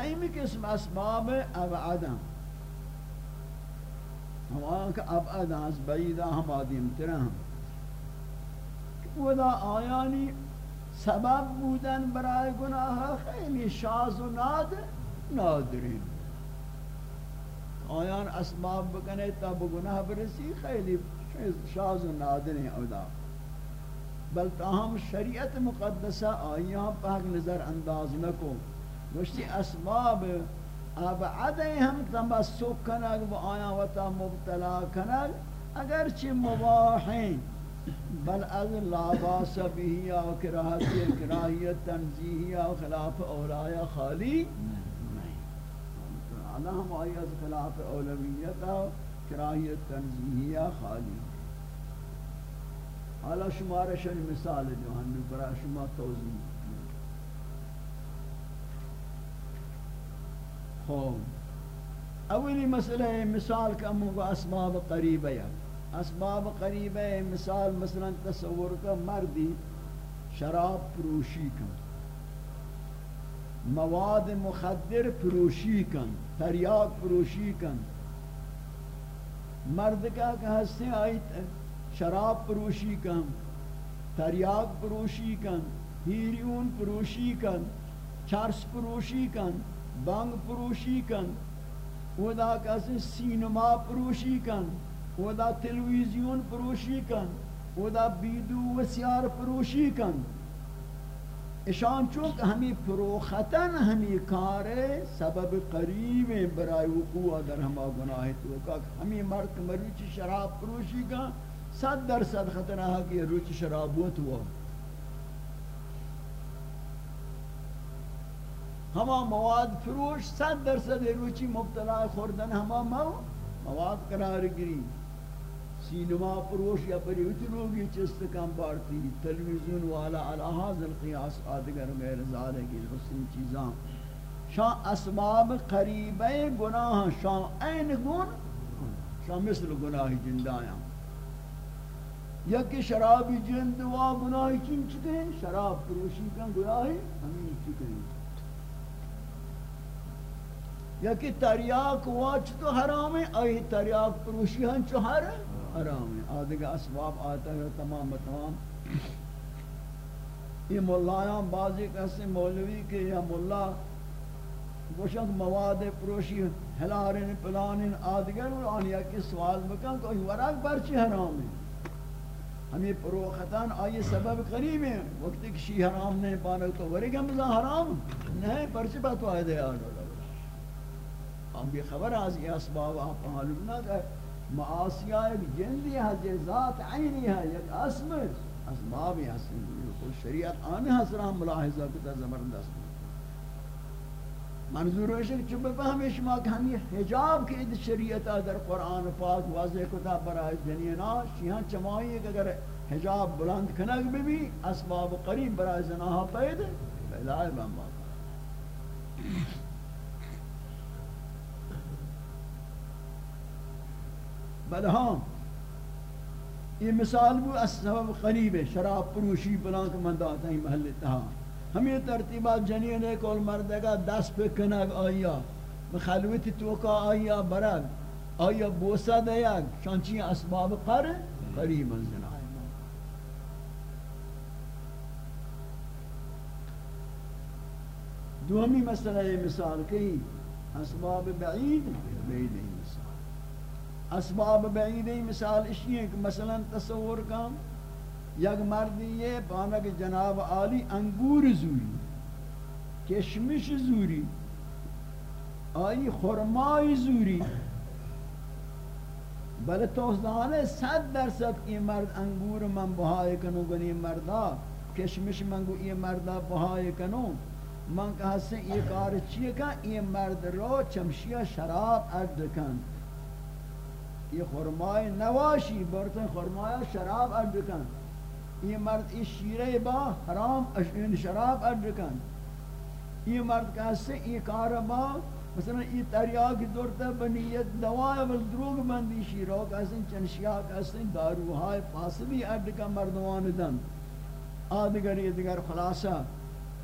سیمی قسم اسباب ابعدم ہم کہ اب اداس بعیدہ ہم آدم ترہم ودا آیانی سبب بودن برای گناہ خیلی شاز و نادر نادرین. آیان اسباب بکنے تب گناہ برسی خیلی شاز و نادر ہیں اودا. بل تاہم شریعت مقدسہ آیان پاک نظر انداز نکو. مشتی اسباب اب عدی ہم تمسک کنگ و آیا و تا مبتلا کنگ، اگرچہ مباحیں بل از لا باس بھی یا کراہت کراہیت تنزیہ یا خلاف اولایا خالی نہیں۔ ہم آئی از خلاف اولویت کراہیت تنزیہ خالی حالا شمار شن مثال جو ہم برا شما توضیح خوب اولی مسئلہ مثال کا منگو اسباب قریبہ یا اسباب قریبہ مثال مثلا تصور کا مردی شراب پروشی کن۔ مواد مخدر پروشی کن تریاک پروشی کن۔ مرد کا کہ ہستے آئی شراب پروشی کن تریاک پروشی کن، ہیریون پروشی کن، چرس پروشی کن۔ بانگ پروشی کن ودا کسی سینما پروشی کن ودا تلویزیون پروشی کن ودا بیدو و سیار پروشی کن۔ اشان چونکہ ہمیں پروختن ہمیں کار سبب قریب برای وقوع در ہما گناہ تو کہ ہمیں مرد مروچی شراب پروشی کن، صد در صد خطرہ کہ روچی شراب ہوت ہوا۔ ہما مواد فروش صد درصد روچی مبتلا خوردن ہما مواد قرار گری سینما فروش یا پریوتی روگی چست کم بارتی۔ تلویزیون والا الہاز القیاس آدگر غیر زارگی حسن چیزاں۔ شاہ اسباب قریبہ گناہ، شاہ این گن، شاہ مثل گناہ جندایاں یکی شرابی جند وا گناہ چن چکے شراب فروشی کا گناہ ہمیں چکے یا کہ تریاک واچ تو حرام ہے آئی تریاک پروشی ہن چو ہر حرام ہے آدھگا اسباب آتا ہے، تمام تمام. یہ ملایان بازی کسی مولوی کے یا ملا گوشک مواد پروشی ہلارن پلانن آدگر اور آنیا کے سوال بکن کہ ورق برچی حرام ہے ہمیں پروختان آئی سبب قریب ہیں. وقت کشی حرام نہیں، پانک تو ورق ہم حرام نہیں پرچی بات واحد ہے آنو ہم بھی خبر آز یہ اسباب آپ معلوم نہ کہ معاصیہ ایک جندی ہے جے ذات عینی ہے یک اسم اسباب ہی حسن شریعت آنے حسران ملاحظہ کتا زبردست۔ منظور ہے کہ چوب فہم شما کہ ہم یہ حجاب کے اد شریعت در قرآن پاک واضح کتا برائے جنینا شیہاں چمائی کہ اگر حجاب بلند کنگ بھی بھی، اسباب قریب برائے زناہا پید بلائے بہم بل ہاں یہ مثال بھی اسباب قریب ہے، شراب پروشی بلان کے منداتا ہی محل تہاں ہمیں ترتیبات جنین ایک اور مردگا دست پہ کنگ آیا مخلوت توکا آیا برگ، آیا بوسا دیگ، چانچی اسباب قر قریب منزنا دومی مسئلہ یہ مثال کئی اسباب بعید بعید ہی اسباب بعید ہی مثال اشیئے کہ مثلا تصور کام، یک مردی یہ پانا کہ جناب عالی انگور زوری، کشمش زوری، آئی خرمائی زوری۔ بلے تو زانے صد درصد یہ مرد انگور من بہائے کنو، گنی مردا، کشمش من گو یہ مردا بہائے کنو۔ من کہا سے یہ کار چیئے کہا؟ یہ مرد رو چمشیہ شراب ارد کن۔ یہ خرمائی نواشی، برتن خرمائی شراب ارد کن۔ یہ مرد اس شیرے با حرام اشین یعنی شراب ادرکن یہ مرد کہتے یہ کار با؟ مثلا یہ تریاک دورتا بنیت دوائے بل دروگ بندی شیرو کہتے ہیں چنشیاء کہتے ہیں داروہائے فاسبی ادرکن مردوان دن۔ آدگر یہ دیگر خلاصہ۔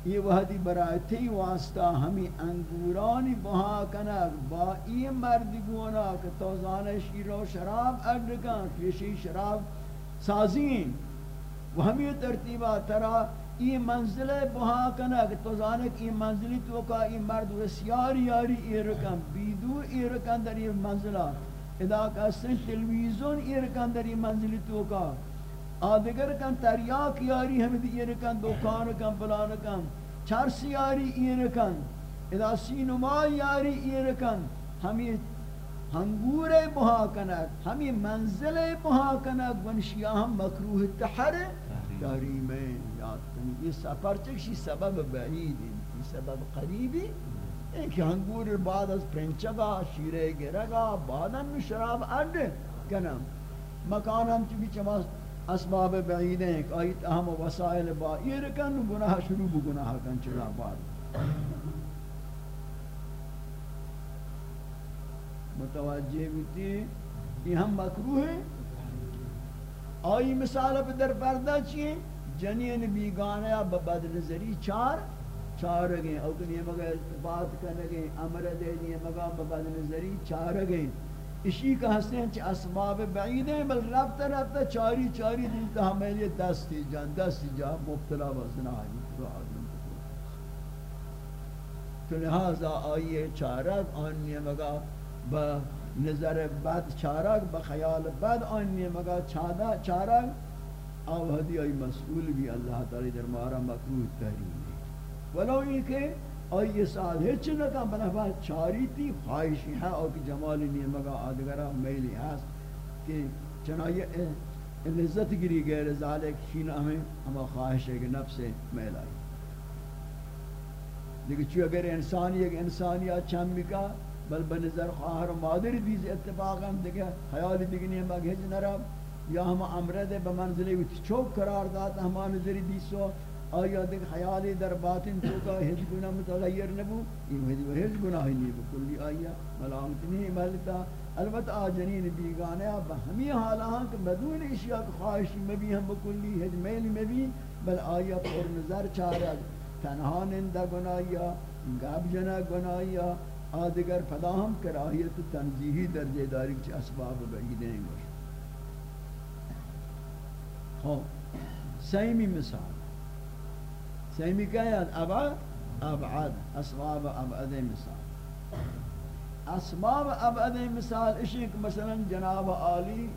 یہ وحدی برای تی واسطہ ہمیں انگورانی بہا کنک با ای مرد گونا کہ توزان شیرو شراب ادرکن کشی شراب سازین و ہمی ترتیبہ ترا ای منزل بہا کنا کہ ای منزلی تو کا ای مرد وسیار یاری ای رکن بیدو ای رکن در ای منزلہ ادا کا سن تلویزون ای رکن در ای منزلی تو کا آدگر کن، تریاک یاری ہمیں دی ای رکن دکان کن، فلان کن، چرس یاری ای رکن ادا سینما یاری ای رکن ہمیں ہنگور بہا کنک ہمیں منزل بہا کنک ونشیاں ہم مکروح تحر تحریم یاد کنی۔ یہ سفر چکشی سبب بعید ہے سبب قریبی ایک ہنگور بعد از پرنچگا، شیرے گرگا بعدن شراب اڈ کنم۔ مکان ہم چکی چما اسباب بعید ہیں کہ آئی تاہم وسائل با یہ رکن گناہ شروع بگناہ کن چلا بعد۔ متوجہ بیتی، یہ ہم مکروح ہے آئی مثال پہ در پردہ چیئے جنین بیگانے یا ببد نظری چار چار گئے۔ او کنی مگا بات کرنے گئے، امر دے دیئے مگا ببد نظری چار گئے۔ اسی کا ہستے ہیں چی اسباب بعید ہیں، بل رفتا رفتا چاری چاری دیتا ہمیں یہ دستی جان دستی جا مبتلا بزنا آئی تو آدم تو۔ لہذا آئیے چارک آنی مگا با نظر بد چارک بخیال بد آنی مگا چادا چارک او ہدی ای مسئول بھی اللہ تعالی در مارا مکروح تحریم ولو یہ کہ آئی سال ہچ نہ کم بنا چاری تھی خواہشی ہے اور کہ جمال نہیں مگا آدگرہ میلی ہے کہ چنانیہ لذت گری غیر ذالک شینا ہمیں ہما خواہش ہے کہ نفس میل آئی۔ لیکن چو اگر انسانی ایک انسانیات چند بکا، بل بنظر خواہر و مادر دیز اتفاقا دیگه خیال دیگنی ہم اگه ہج نرم، یا ہم امرد بمنزلی چوک قرار داتا ہم نظری دیسو آیا دیکھ خیالی در باطن تو کا ہج گناہ متغیر نبو؟ یہ ہج گناہ نہیں بکلی آیا، ملامت نہیں، ملتا۔ البتہ آجنین بیگانے اب ہمیں حالاں کہ بدون اشیاء کی خواہشی میں بھی ہم بکلی ہج میل میں بھی بل آیا پر نظر چارد تنہا نندہ گناہیا، گاب جنا گناہیا آدگر فداہم کراہیت تنزیحی درجے داری چی اسباب بعیدیں گوش ہاں سیمی مثال۔ سیمی کیا ہے ابا، ابعد، اسباب ابعد مثال. اسباب ابعد مثال اشیک مثلا جناب عالی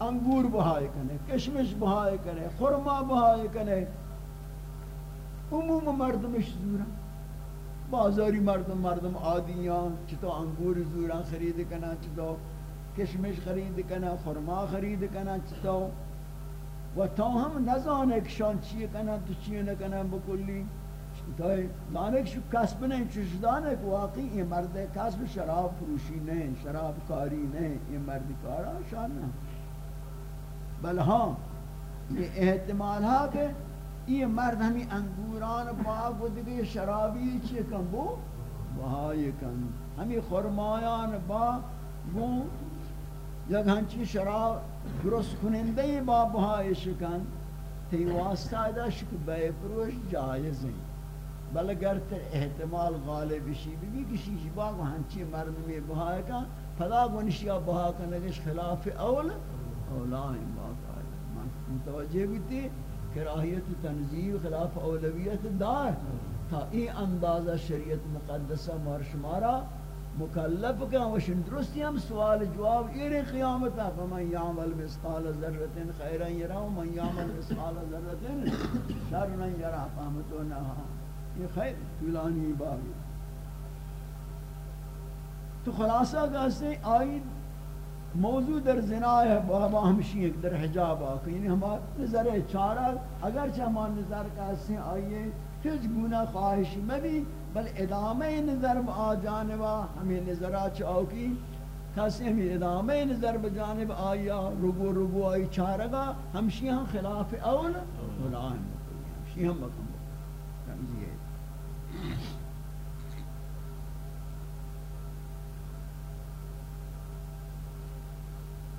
انگور بہائے کنے کشمش بہائے کنے خرما بہائے کنے عموم مردمش زورا بازاری مردم مردم عادیان چطو انگور زورا خرید کنا چطو کشمش خرید کنا خرما خرید کنا چطو و تا ہم نزانے کشان چیئے کنا تو چیئے نکنا بکلی؟ تو دانک شو کسب نہیں چوش دانک واقعی یہ مرد کسب شراب فروشی نہیں شراب کاری نہیں یہ مرد کارا شان نہ بل ہاں یہ احتمال ہے کہ یہ مرد ہمیں انگوران باغ و دیگے شرابی چیئے کن؟ بو؟ بہائی کن. ہمیں خرمایان باغ و یک ہنچی شراب درست کنندے با بہائی شکن تی واسطہ دا شک بے پروش جائز ہیں بل اگر احتمال غالب شی بھی کسی شی باغ ہنچی مرد میں بہائی کن، پدا گونشیا بہا کنگش خلاف اول اولائیں باقا متوجہ بھی تھی کراہیت تنظیم خلاف اولویت دار. تا این اندازہ شریعت مقدسہ مرشمارا مکلف کا وشن درستی ہم سوال جواب یہ قیامت ہے، فمن یعمل مثقال ذرۃ خیرا یرا ومن یعمل مثقال ذرۃ شرا یرا فهمتو نہا یہ خیر، طولانی باب تو خلاصہ کہتے ہیں آئین موضوع در زنا ہے، بابا ہمشی ایک در حجاب آکا۔ یعنی ہمارا نظر چارہ، اگرچہ ہمارا نظر کہتے ہیں، آئیے کچھ گناہ خواہشی میں بھی بل ادامہ نظر با جانبا ہمیں نظرات چاوکی کسی ہمیں ادامہ نظر بجانب آیا رگو رگو آئی چارگا، ہمشی ہم خلاف اول ملائم ہمشی ہم مکم رمزی ہے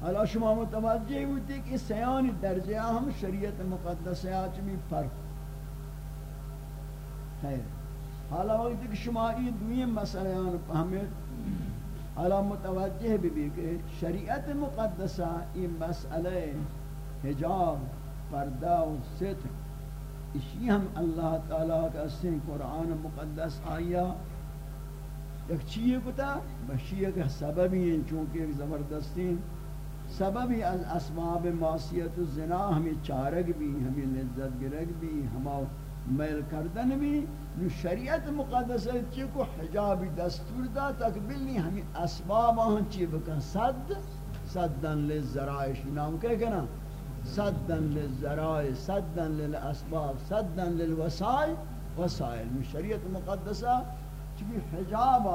حالا شما متوجہ ہوتی کہ سیانی درجہ ہم شریعت مقدسیات میں فرق خیر۔ حالا وقت کہ شما ای دویم مسئلیان فهمت حالا متوجہ بھی کہ شریعت مقدسہ این مسئلہ حجاب پردہ و ستر اسی ہم اللہ تعالیٰ کا سن قرآن مقدس آیا؟ ایک چیئے کتا بشیئے کہ سببی ہیں چونکہ ایک زبردستین. سببی از اسباب معصیت و زنا ہمیں چارگ بھی ہمیں لذت گرگ بھی ہما میل کردن بھی نو شریعت مقدس چی کو حجاب دستور دا تک بلی ہمیں اسباب آہن چی بکن؟ صد؟ صدن للزرائش نام کہے کنا صدن للزرائش صدن للاسباب صدن للوسائل وسائل نو شریعت مقدسہ چی حجاب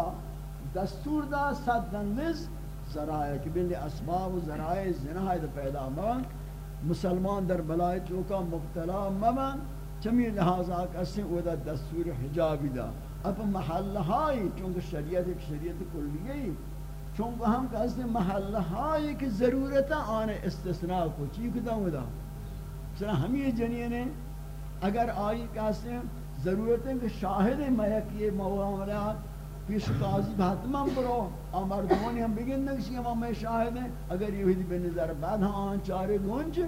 دستور دا صدن للزرائش ذرائع کہ بلی اسباب و ذرائع زنہ پیدا مان مسلمان در بلائے چوکا مبتلا ممن چمی لحاظا کسی او دا دستور حجابی دا۔ اب محل ہائی چونکہ شریعت ایک شریعت کلیہ ہی، چونکہ ہم کہتے ہیں ہائی کی ضرورت آنے استثناء کو چیک دا ہو دا۔ سنہ ہمیں جنینے اگر آئی کہتے ہیں ضرورت ہے کہ شاہد محکی معاملات پیش قاضی حتما برو امر دونی ہم بگن نکسی ہم ہمیں شاہد ہیں۔ اگر یہ ہوئی بنظر بعد ہاں چارے گنج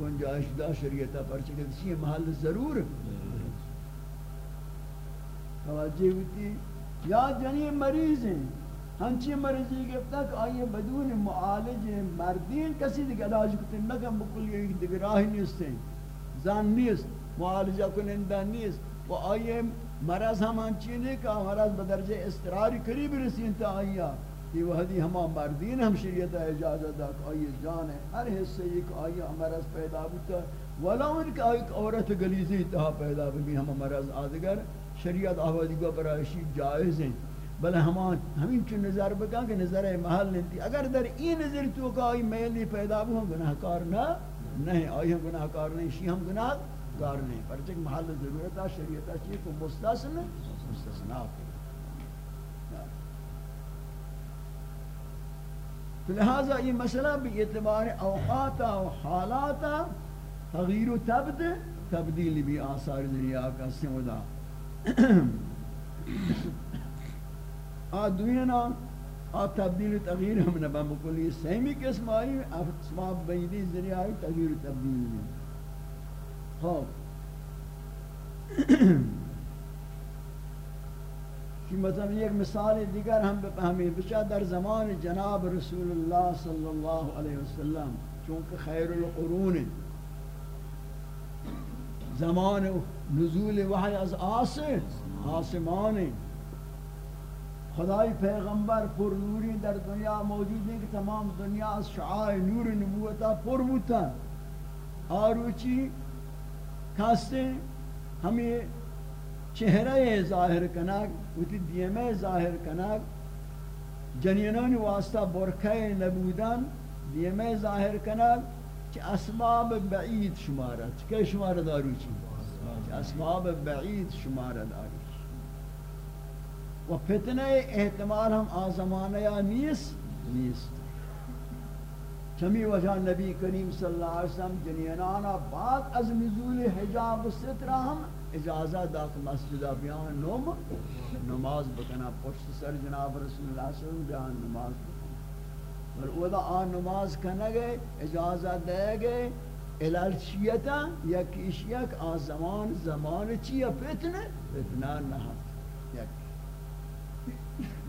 گنجائش دا شریعتا پر چکے کسی محل ضرور۔ توجہ ہوتی۔ یا جنی یعنی مریض ہیں۔ ہنچی مریضی گفتا کہ آئیے بدون معالج مردین، کسی دیکھ علاج کتے نکم بکل یہ دیکھ راہ نیست ہیں۔ زن نیست معالجہ کنندہ نیست۔ و آئیے، مرض ہم انچینے کا مرض بدرجہ استراری قریب رسین تا آئیا یہ وحدی ہما مردین ہم شریعت اجازت دا کہ آئیے جان ہے، ہر حصے ایک آئیا مرض پیدا ہوتا ولا ان کا ایک عورت گلیزی تہا پیدا بھی ہم مرض آدگر شریعت آوازی کو برایشی جائز ہیں۔ بلے ہمان ہمیں چون نظر بکا کہ نظر محل نہیں تھی۔ اگر در این نظر تو کہ آئی میلی پیدا بھی ہم گناہکار نہ، نہیں، آئی ہم گناہکار نہیں، شی ہم گناہ دار نہیں۔ پرچہ محل ضرورت شریعت ہے کو مستثنا مستثنا لہذا یہ مسئلہ بھی اعتبار اوقات و حالات تغییر و تبد تبدیل بھی آثار ذریعہ کا سمدہ آدوینا آ تبدیل و تغییر ہم نے بمکلی سہمی قسم آئی اسباب بیدی ذریعہ تغییر تبدیل بھی۔ خوب مطلب کہ مثلا ایک مثال دیگر ہم ہمیں بچا در زمان جناب رسول اللہ صلی اللہ علیہ وسلم، چونکہ خیر القرون زمان نزول وحی از آسمان خدای پیغمبر پر نوری در دنیا موجود ہے کہ تمام دنیا از شعاع نور نبوتا پر بوتا آروچی کاستے، ہمیں چہرہ ظاہر کنک وتی دیمہ ظاہر کنک جنینان واسطہ برکہ نبودن دیمہ ظاہر کنک چه اسباب بعید شمارت که شمار دارو چی؟ اسباب بعید شمار دارو و فتنه احتمال هم آزمانه یا نیست؟ نیست. چمی وجہ نبی کریم صلی اللہ علیہ وسلم جنینانا بعد از نزول حجاب و سترہ ہم اجازہ داخل مسجد بیان نوم نماز بکنا پشت سر جناب رسول اللہ صلی اللہ علیہ وسلم بیان نماز بکنا۔ اور اولا آن نماز کنگے اجازہ دے گئے الالچیتا یا کیشیک آن زمان زمان چیا فتنہ؟ فتنہ نہ یک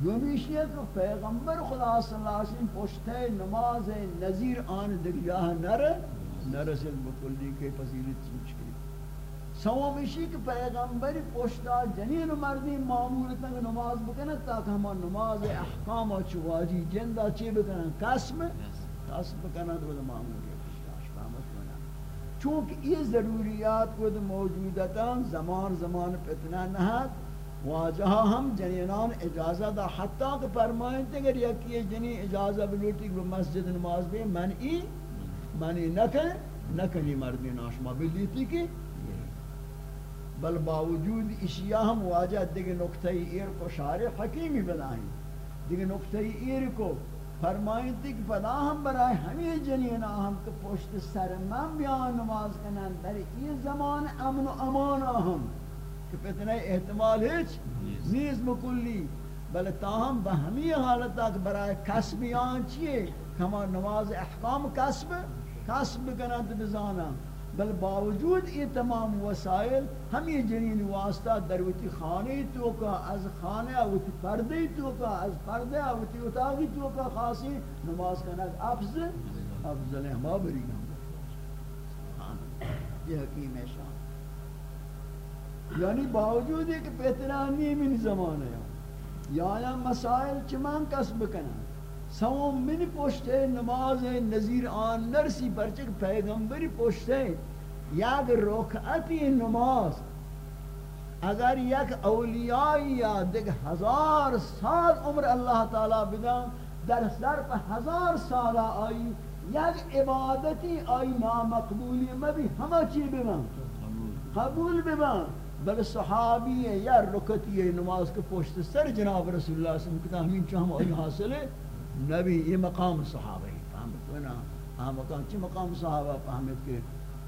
دومیش یہ کہ پیغمبر خدا صلی اللہ علیہ وسلم پشتے نماز نظیر آن درگاہ نر، نرسل بکلی کے فضیلت سوچ کے کہ پیغمبر پشتا جنین مردی معمول تنگ نماز بکنے تاکہ ہما نماز احکام و چواجی جندہ چی بکنے قسم؟ قسم بکنے تو معمول چونکہ یہ ضروریات کو موجودتا زمان زمان فتنہ نہت واجہ ہم جنینان اجازہ دا حتیٰ کہ فرمائیں تھے اگر یکی جنی اجازہ بلوٹی کہ مسجد نماز بے منعی منعی نکن، نکنی مردی ناشما بلیتی کی بل باوجود اشیاء ہم واجہ دیکھ نکتہ ایر کو شارع حکیمی بنائیں دیکھ نکتہ ایر کو فرمائیں کہ پدا ہم برائے ہمیں جنین ہم کہ پشت سر من بیان نماز کنن در یہ زمان امن و امان ہم کہ فتنہ احتمال ہیچ نیز مکلی بل تاہم بہمی حالت تک برای کسبیان چیئے؟ ہما نماز احکام کسب کسب کنند بزانا بل باوجود یہ تمام وسائل ہم یہ جنین واسطہ دروتی خانے تو کا، از خانے اوتی پردے تو کا، از پردے اوتی اتاقی تو کا خاصی نماز کنند افضل افضل ہما بری گا یہ حکیم شان۔ یعنی باوجود ہے کہ پیترانی من زمان ہے۔ یا مسائل چمان کسب کنا سوم من پوشتے نماز نظیر آن نرسی پرچک پیغمبری پوشتے یک رکعتی نماز۔ اگر یک اولیائی یا دیکھ ہزار سال عمر اللہ تعالی بدا در ظرف ہزار سال آئی، یک عبادتی آئی نامقبولی مبی ہمہ چی ببن؟ قبول ببن۔ بل صحابی یا رکتی ہے نماز کے پوشت سر جناب رسول اللہ صلی اللہ علیہ وسلم کہتا ہمیں چاہم آئی حاصل ہے۔ نبی، یہ مقام صحابہ ہی، فہمت ہونا ہاں مقام، چی مقام صحابہ؟ فہمت کے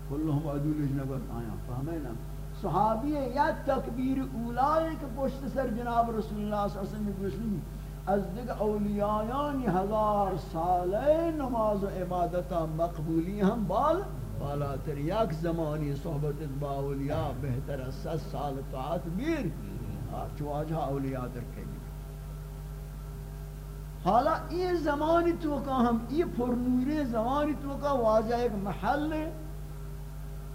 کلہم عدول اجنبت آیا فہمینا صحابی ہے یا تکبیر اولائی کے پوشت سر جناب رسول اللہ صلی اللہ علیہ وسلم از دیگه اولیایانی هزار ساله نماز و عبادتا مقبولی هم بال بالاتر یک زمانی صحبت با اولیاء بہتر از ست سال طاعت بیر۔ چواجہ اولیاء در کے حالا یہ زمانی تو کا ہم، یہ پرنوری زمانی تو کا واضح ایک محل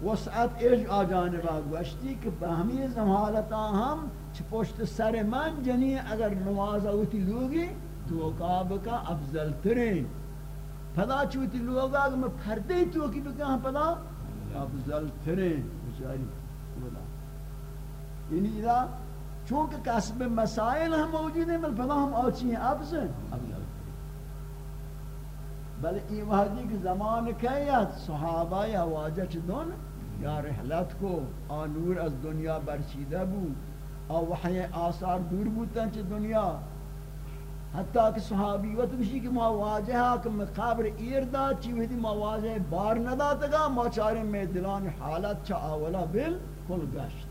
وسعت ایج آ جانبا گوشتی کہ بہمی زمالتا ہم چپوشت سر من جنی اگر نماز آوتی لوگی تو کا بکا افضل ترین۔ پدا چوتی لوگا کہ میں پھردے تو کی بکا ہم پدا افضل تھرے بچاری بولا یعنی اذا چونکہ کسب مسائل ہم موجود ہیں بل پدا ہم آچی ہیں افضل افضل بل ای وحدی کی زمان کہیت صحابہ یا واجہ چدون یا رحلت کو آنور از دنیا برچیدہ بو اور وحی آثار دور بوتا چھ دنیا۔ حتیٰ کہ صحابی وقت بشی کہ مواجہ کہ مقابر ایردا چیوہدی مواجہ بار ندا تگا ماچارے میں دلان حالت چا آولا بل کل گشت۔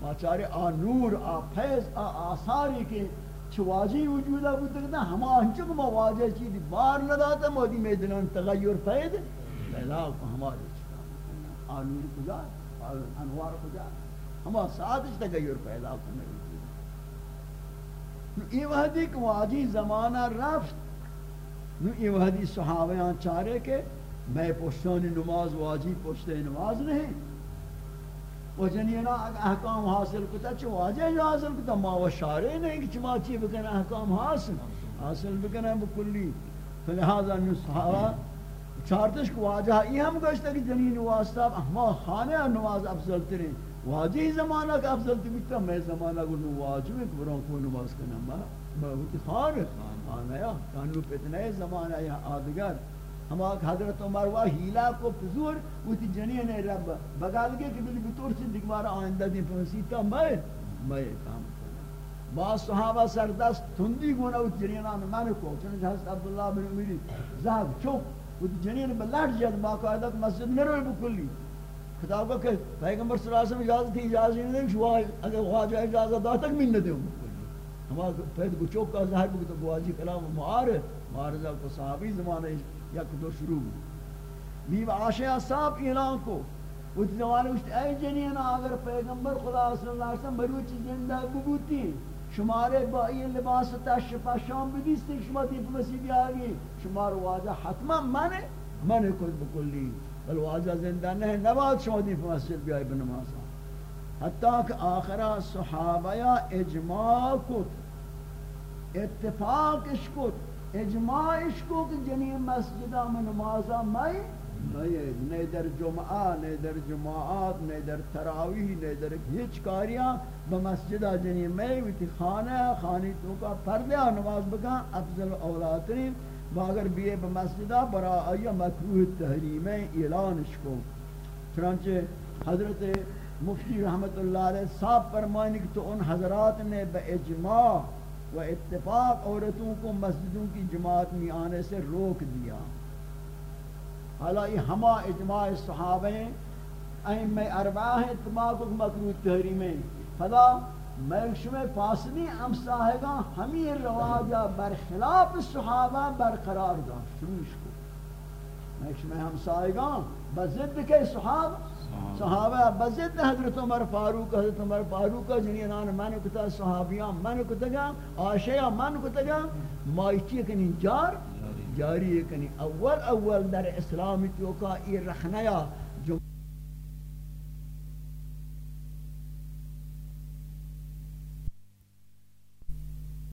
ماچارے آ نور، آ فیض، آ آثاری کے چواجی وجودہ بودتا ہما ہنچک مواجہ چیدی بار ندا تا مودی میں تغیر فید لیلا کو ہمارے چکا۔ آ نور کجا؟ انوار کجا؟ ہما ساتھ تغیر پیدا کرنے یہ وحدی کہ واجی زمانہ رفت۔ نو یہ وحدی صحابیان چارے کے، میں پشتانی نماز واجی پشتے نماز نہیں۔ و جنینا احکام حاصل کتا چو واجہ حاصل کتا؟ ما و شارع نہیں کہ چما چی بکن احکام حاصل. حاصل بکن بکلی فلہذا نو چارتش کو واجہ یہ ہم گوشتا کہ جنین واسطہ ما خانہ نماز افضل ترین واجی زمانہ کا افضل تبیتا میں زمانہ کو واجب ہے کہ بران کو نماز کرنا ما ہوتی خان آنیا کانو پتنے زمانہ یا آدگر. ہم آگ حضرت عمر و ہیلا کو پزور ہوتی جنین رب بگال گئے کہ بلی بطور سے دکھوارا آئندہ دی پنسیتا میں میں کام کرنا بعض صحابہ سردست تندی گونا اوتی ہوتی جنینان من کو، چنانچہ حضرت عبداللہ بن عمیری زہب چوک ہوتی جنین بلٹ جد جی باقاعدہ مسجد نروی بکلی۔ خطاب کا کہ پیغمبر صلی اللہ علیہ وسلم اجازت تھی اجازت نہیں شوا اگر خواجہ اجازت دا تک من نہ دیں ہمارا پید کو چوک کا ظاہر کو تو گواجی کلام معار معارضہ کو صحابی زمانے یک دو شروع. بیو عاشیہ صاحب اعلان کو. اس زمانے اس اے جنینا اگر پیغمبر خدا صلی اللہ علیہ وسلم بروچ زندہ ببوتی شمارے با یہ لباس تا شفا شام بدیستے شما تیپ مسیح آگی شمار واجہ حتما مانے مانے کل بکلی بل واجہ زندہ نہیں نواز شما دی مسجد بیائی بنمازا حتیٰ کہ آخرہ صحابہ اجماع کت، اتفاقش کت اجماعش کو کہ جنی مسجدہ میں نمازا میں نہیں در جمعہ نہیں در جماعات نہیں در تراویح نہیں در ہچ کاریاں بمسجدہ جنی میں ویتی خانہ خانی تو کا پردہ نماز بکا افضل اولاترین مگر بیئے بمسجدہ برا آیا مکروح تحریم اعلانش کو چنانچہ حضرت مفتی رحمت اللہ علیہ صاحب فرمائنے کہ تو ان حضرات نے با اجماع و اتفاق عورتوں کو مسجدوں کی جماعت میں آنے سے روک دیا۔ حالا یہ ہما اجماع صحابہ ہیں۔ ائمہ اربعہ ہیں اتفاق کو مکروح تحریم فلا میشم فاصلی امساہگا ہاں، ہمیں رواجہ برخلاف صحابہ برقرار دا شروش کو۔ میشم ہمساہگا بزد کے صحابہ صحابہ بزد حضرت عمر فاروق، حضرت عمر فاروق جنینان من کتا صحابیان من کتا گا آشیاء من کتا گا مائچی کنی جار، جاری کنی اول اول در اسلامی توکا ای رخنیا جو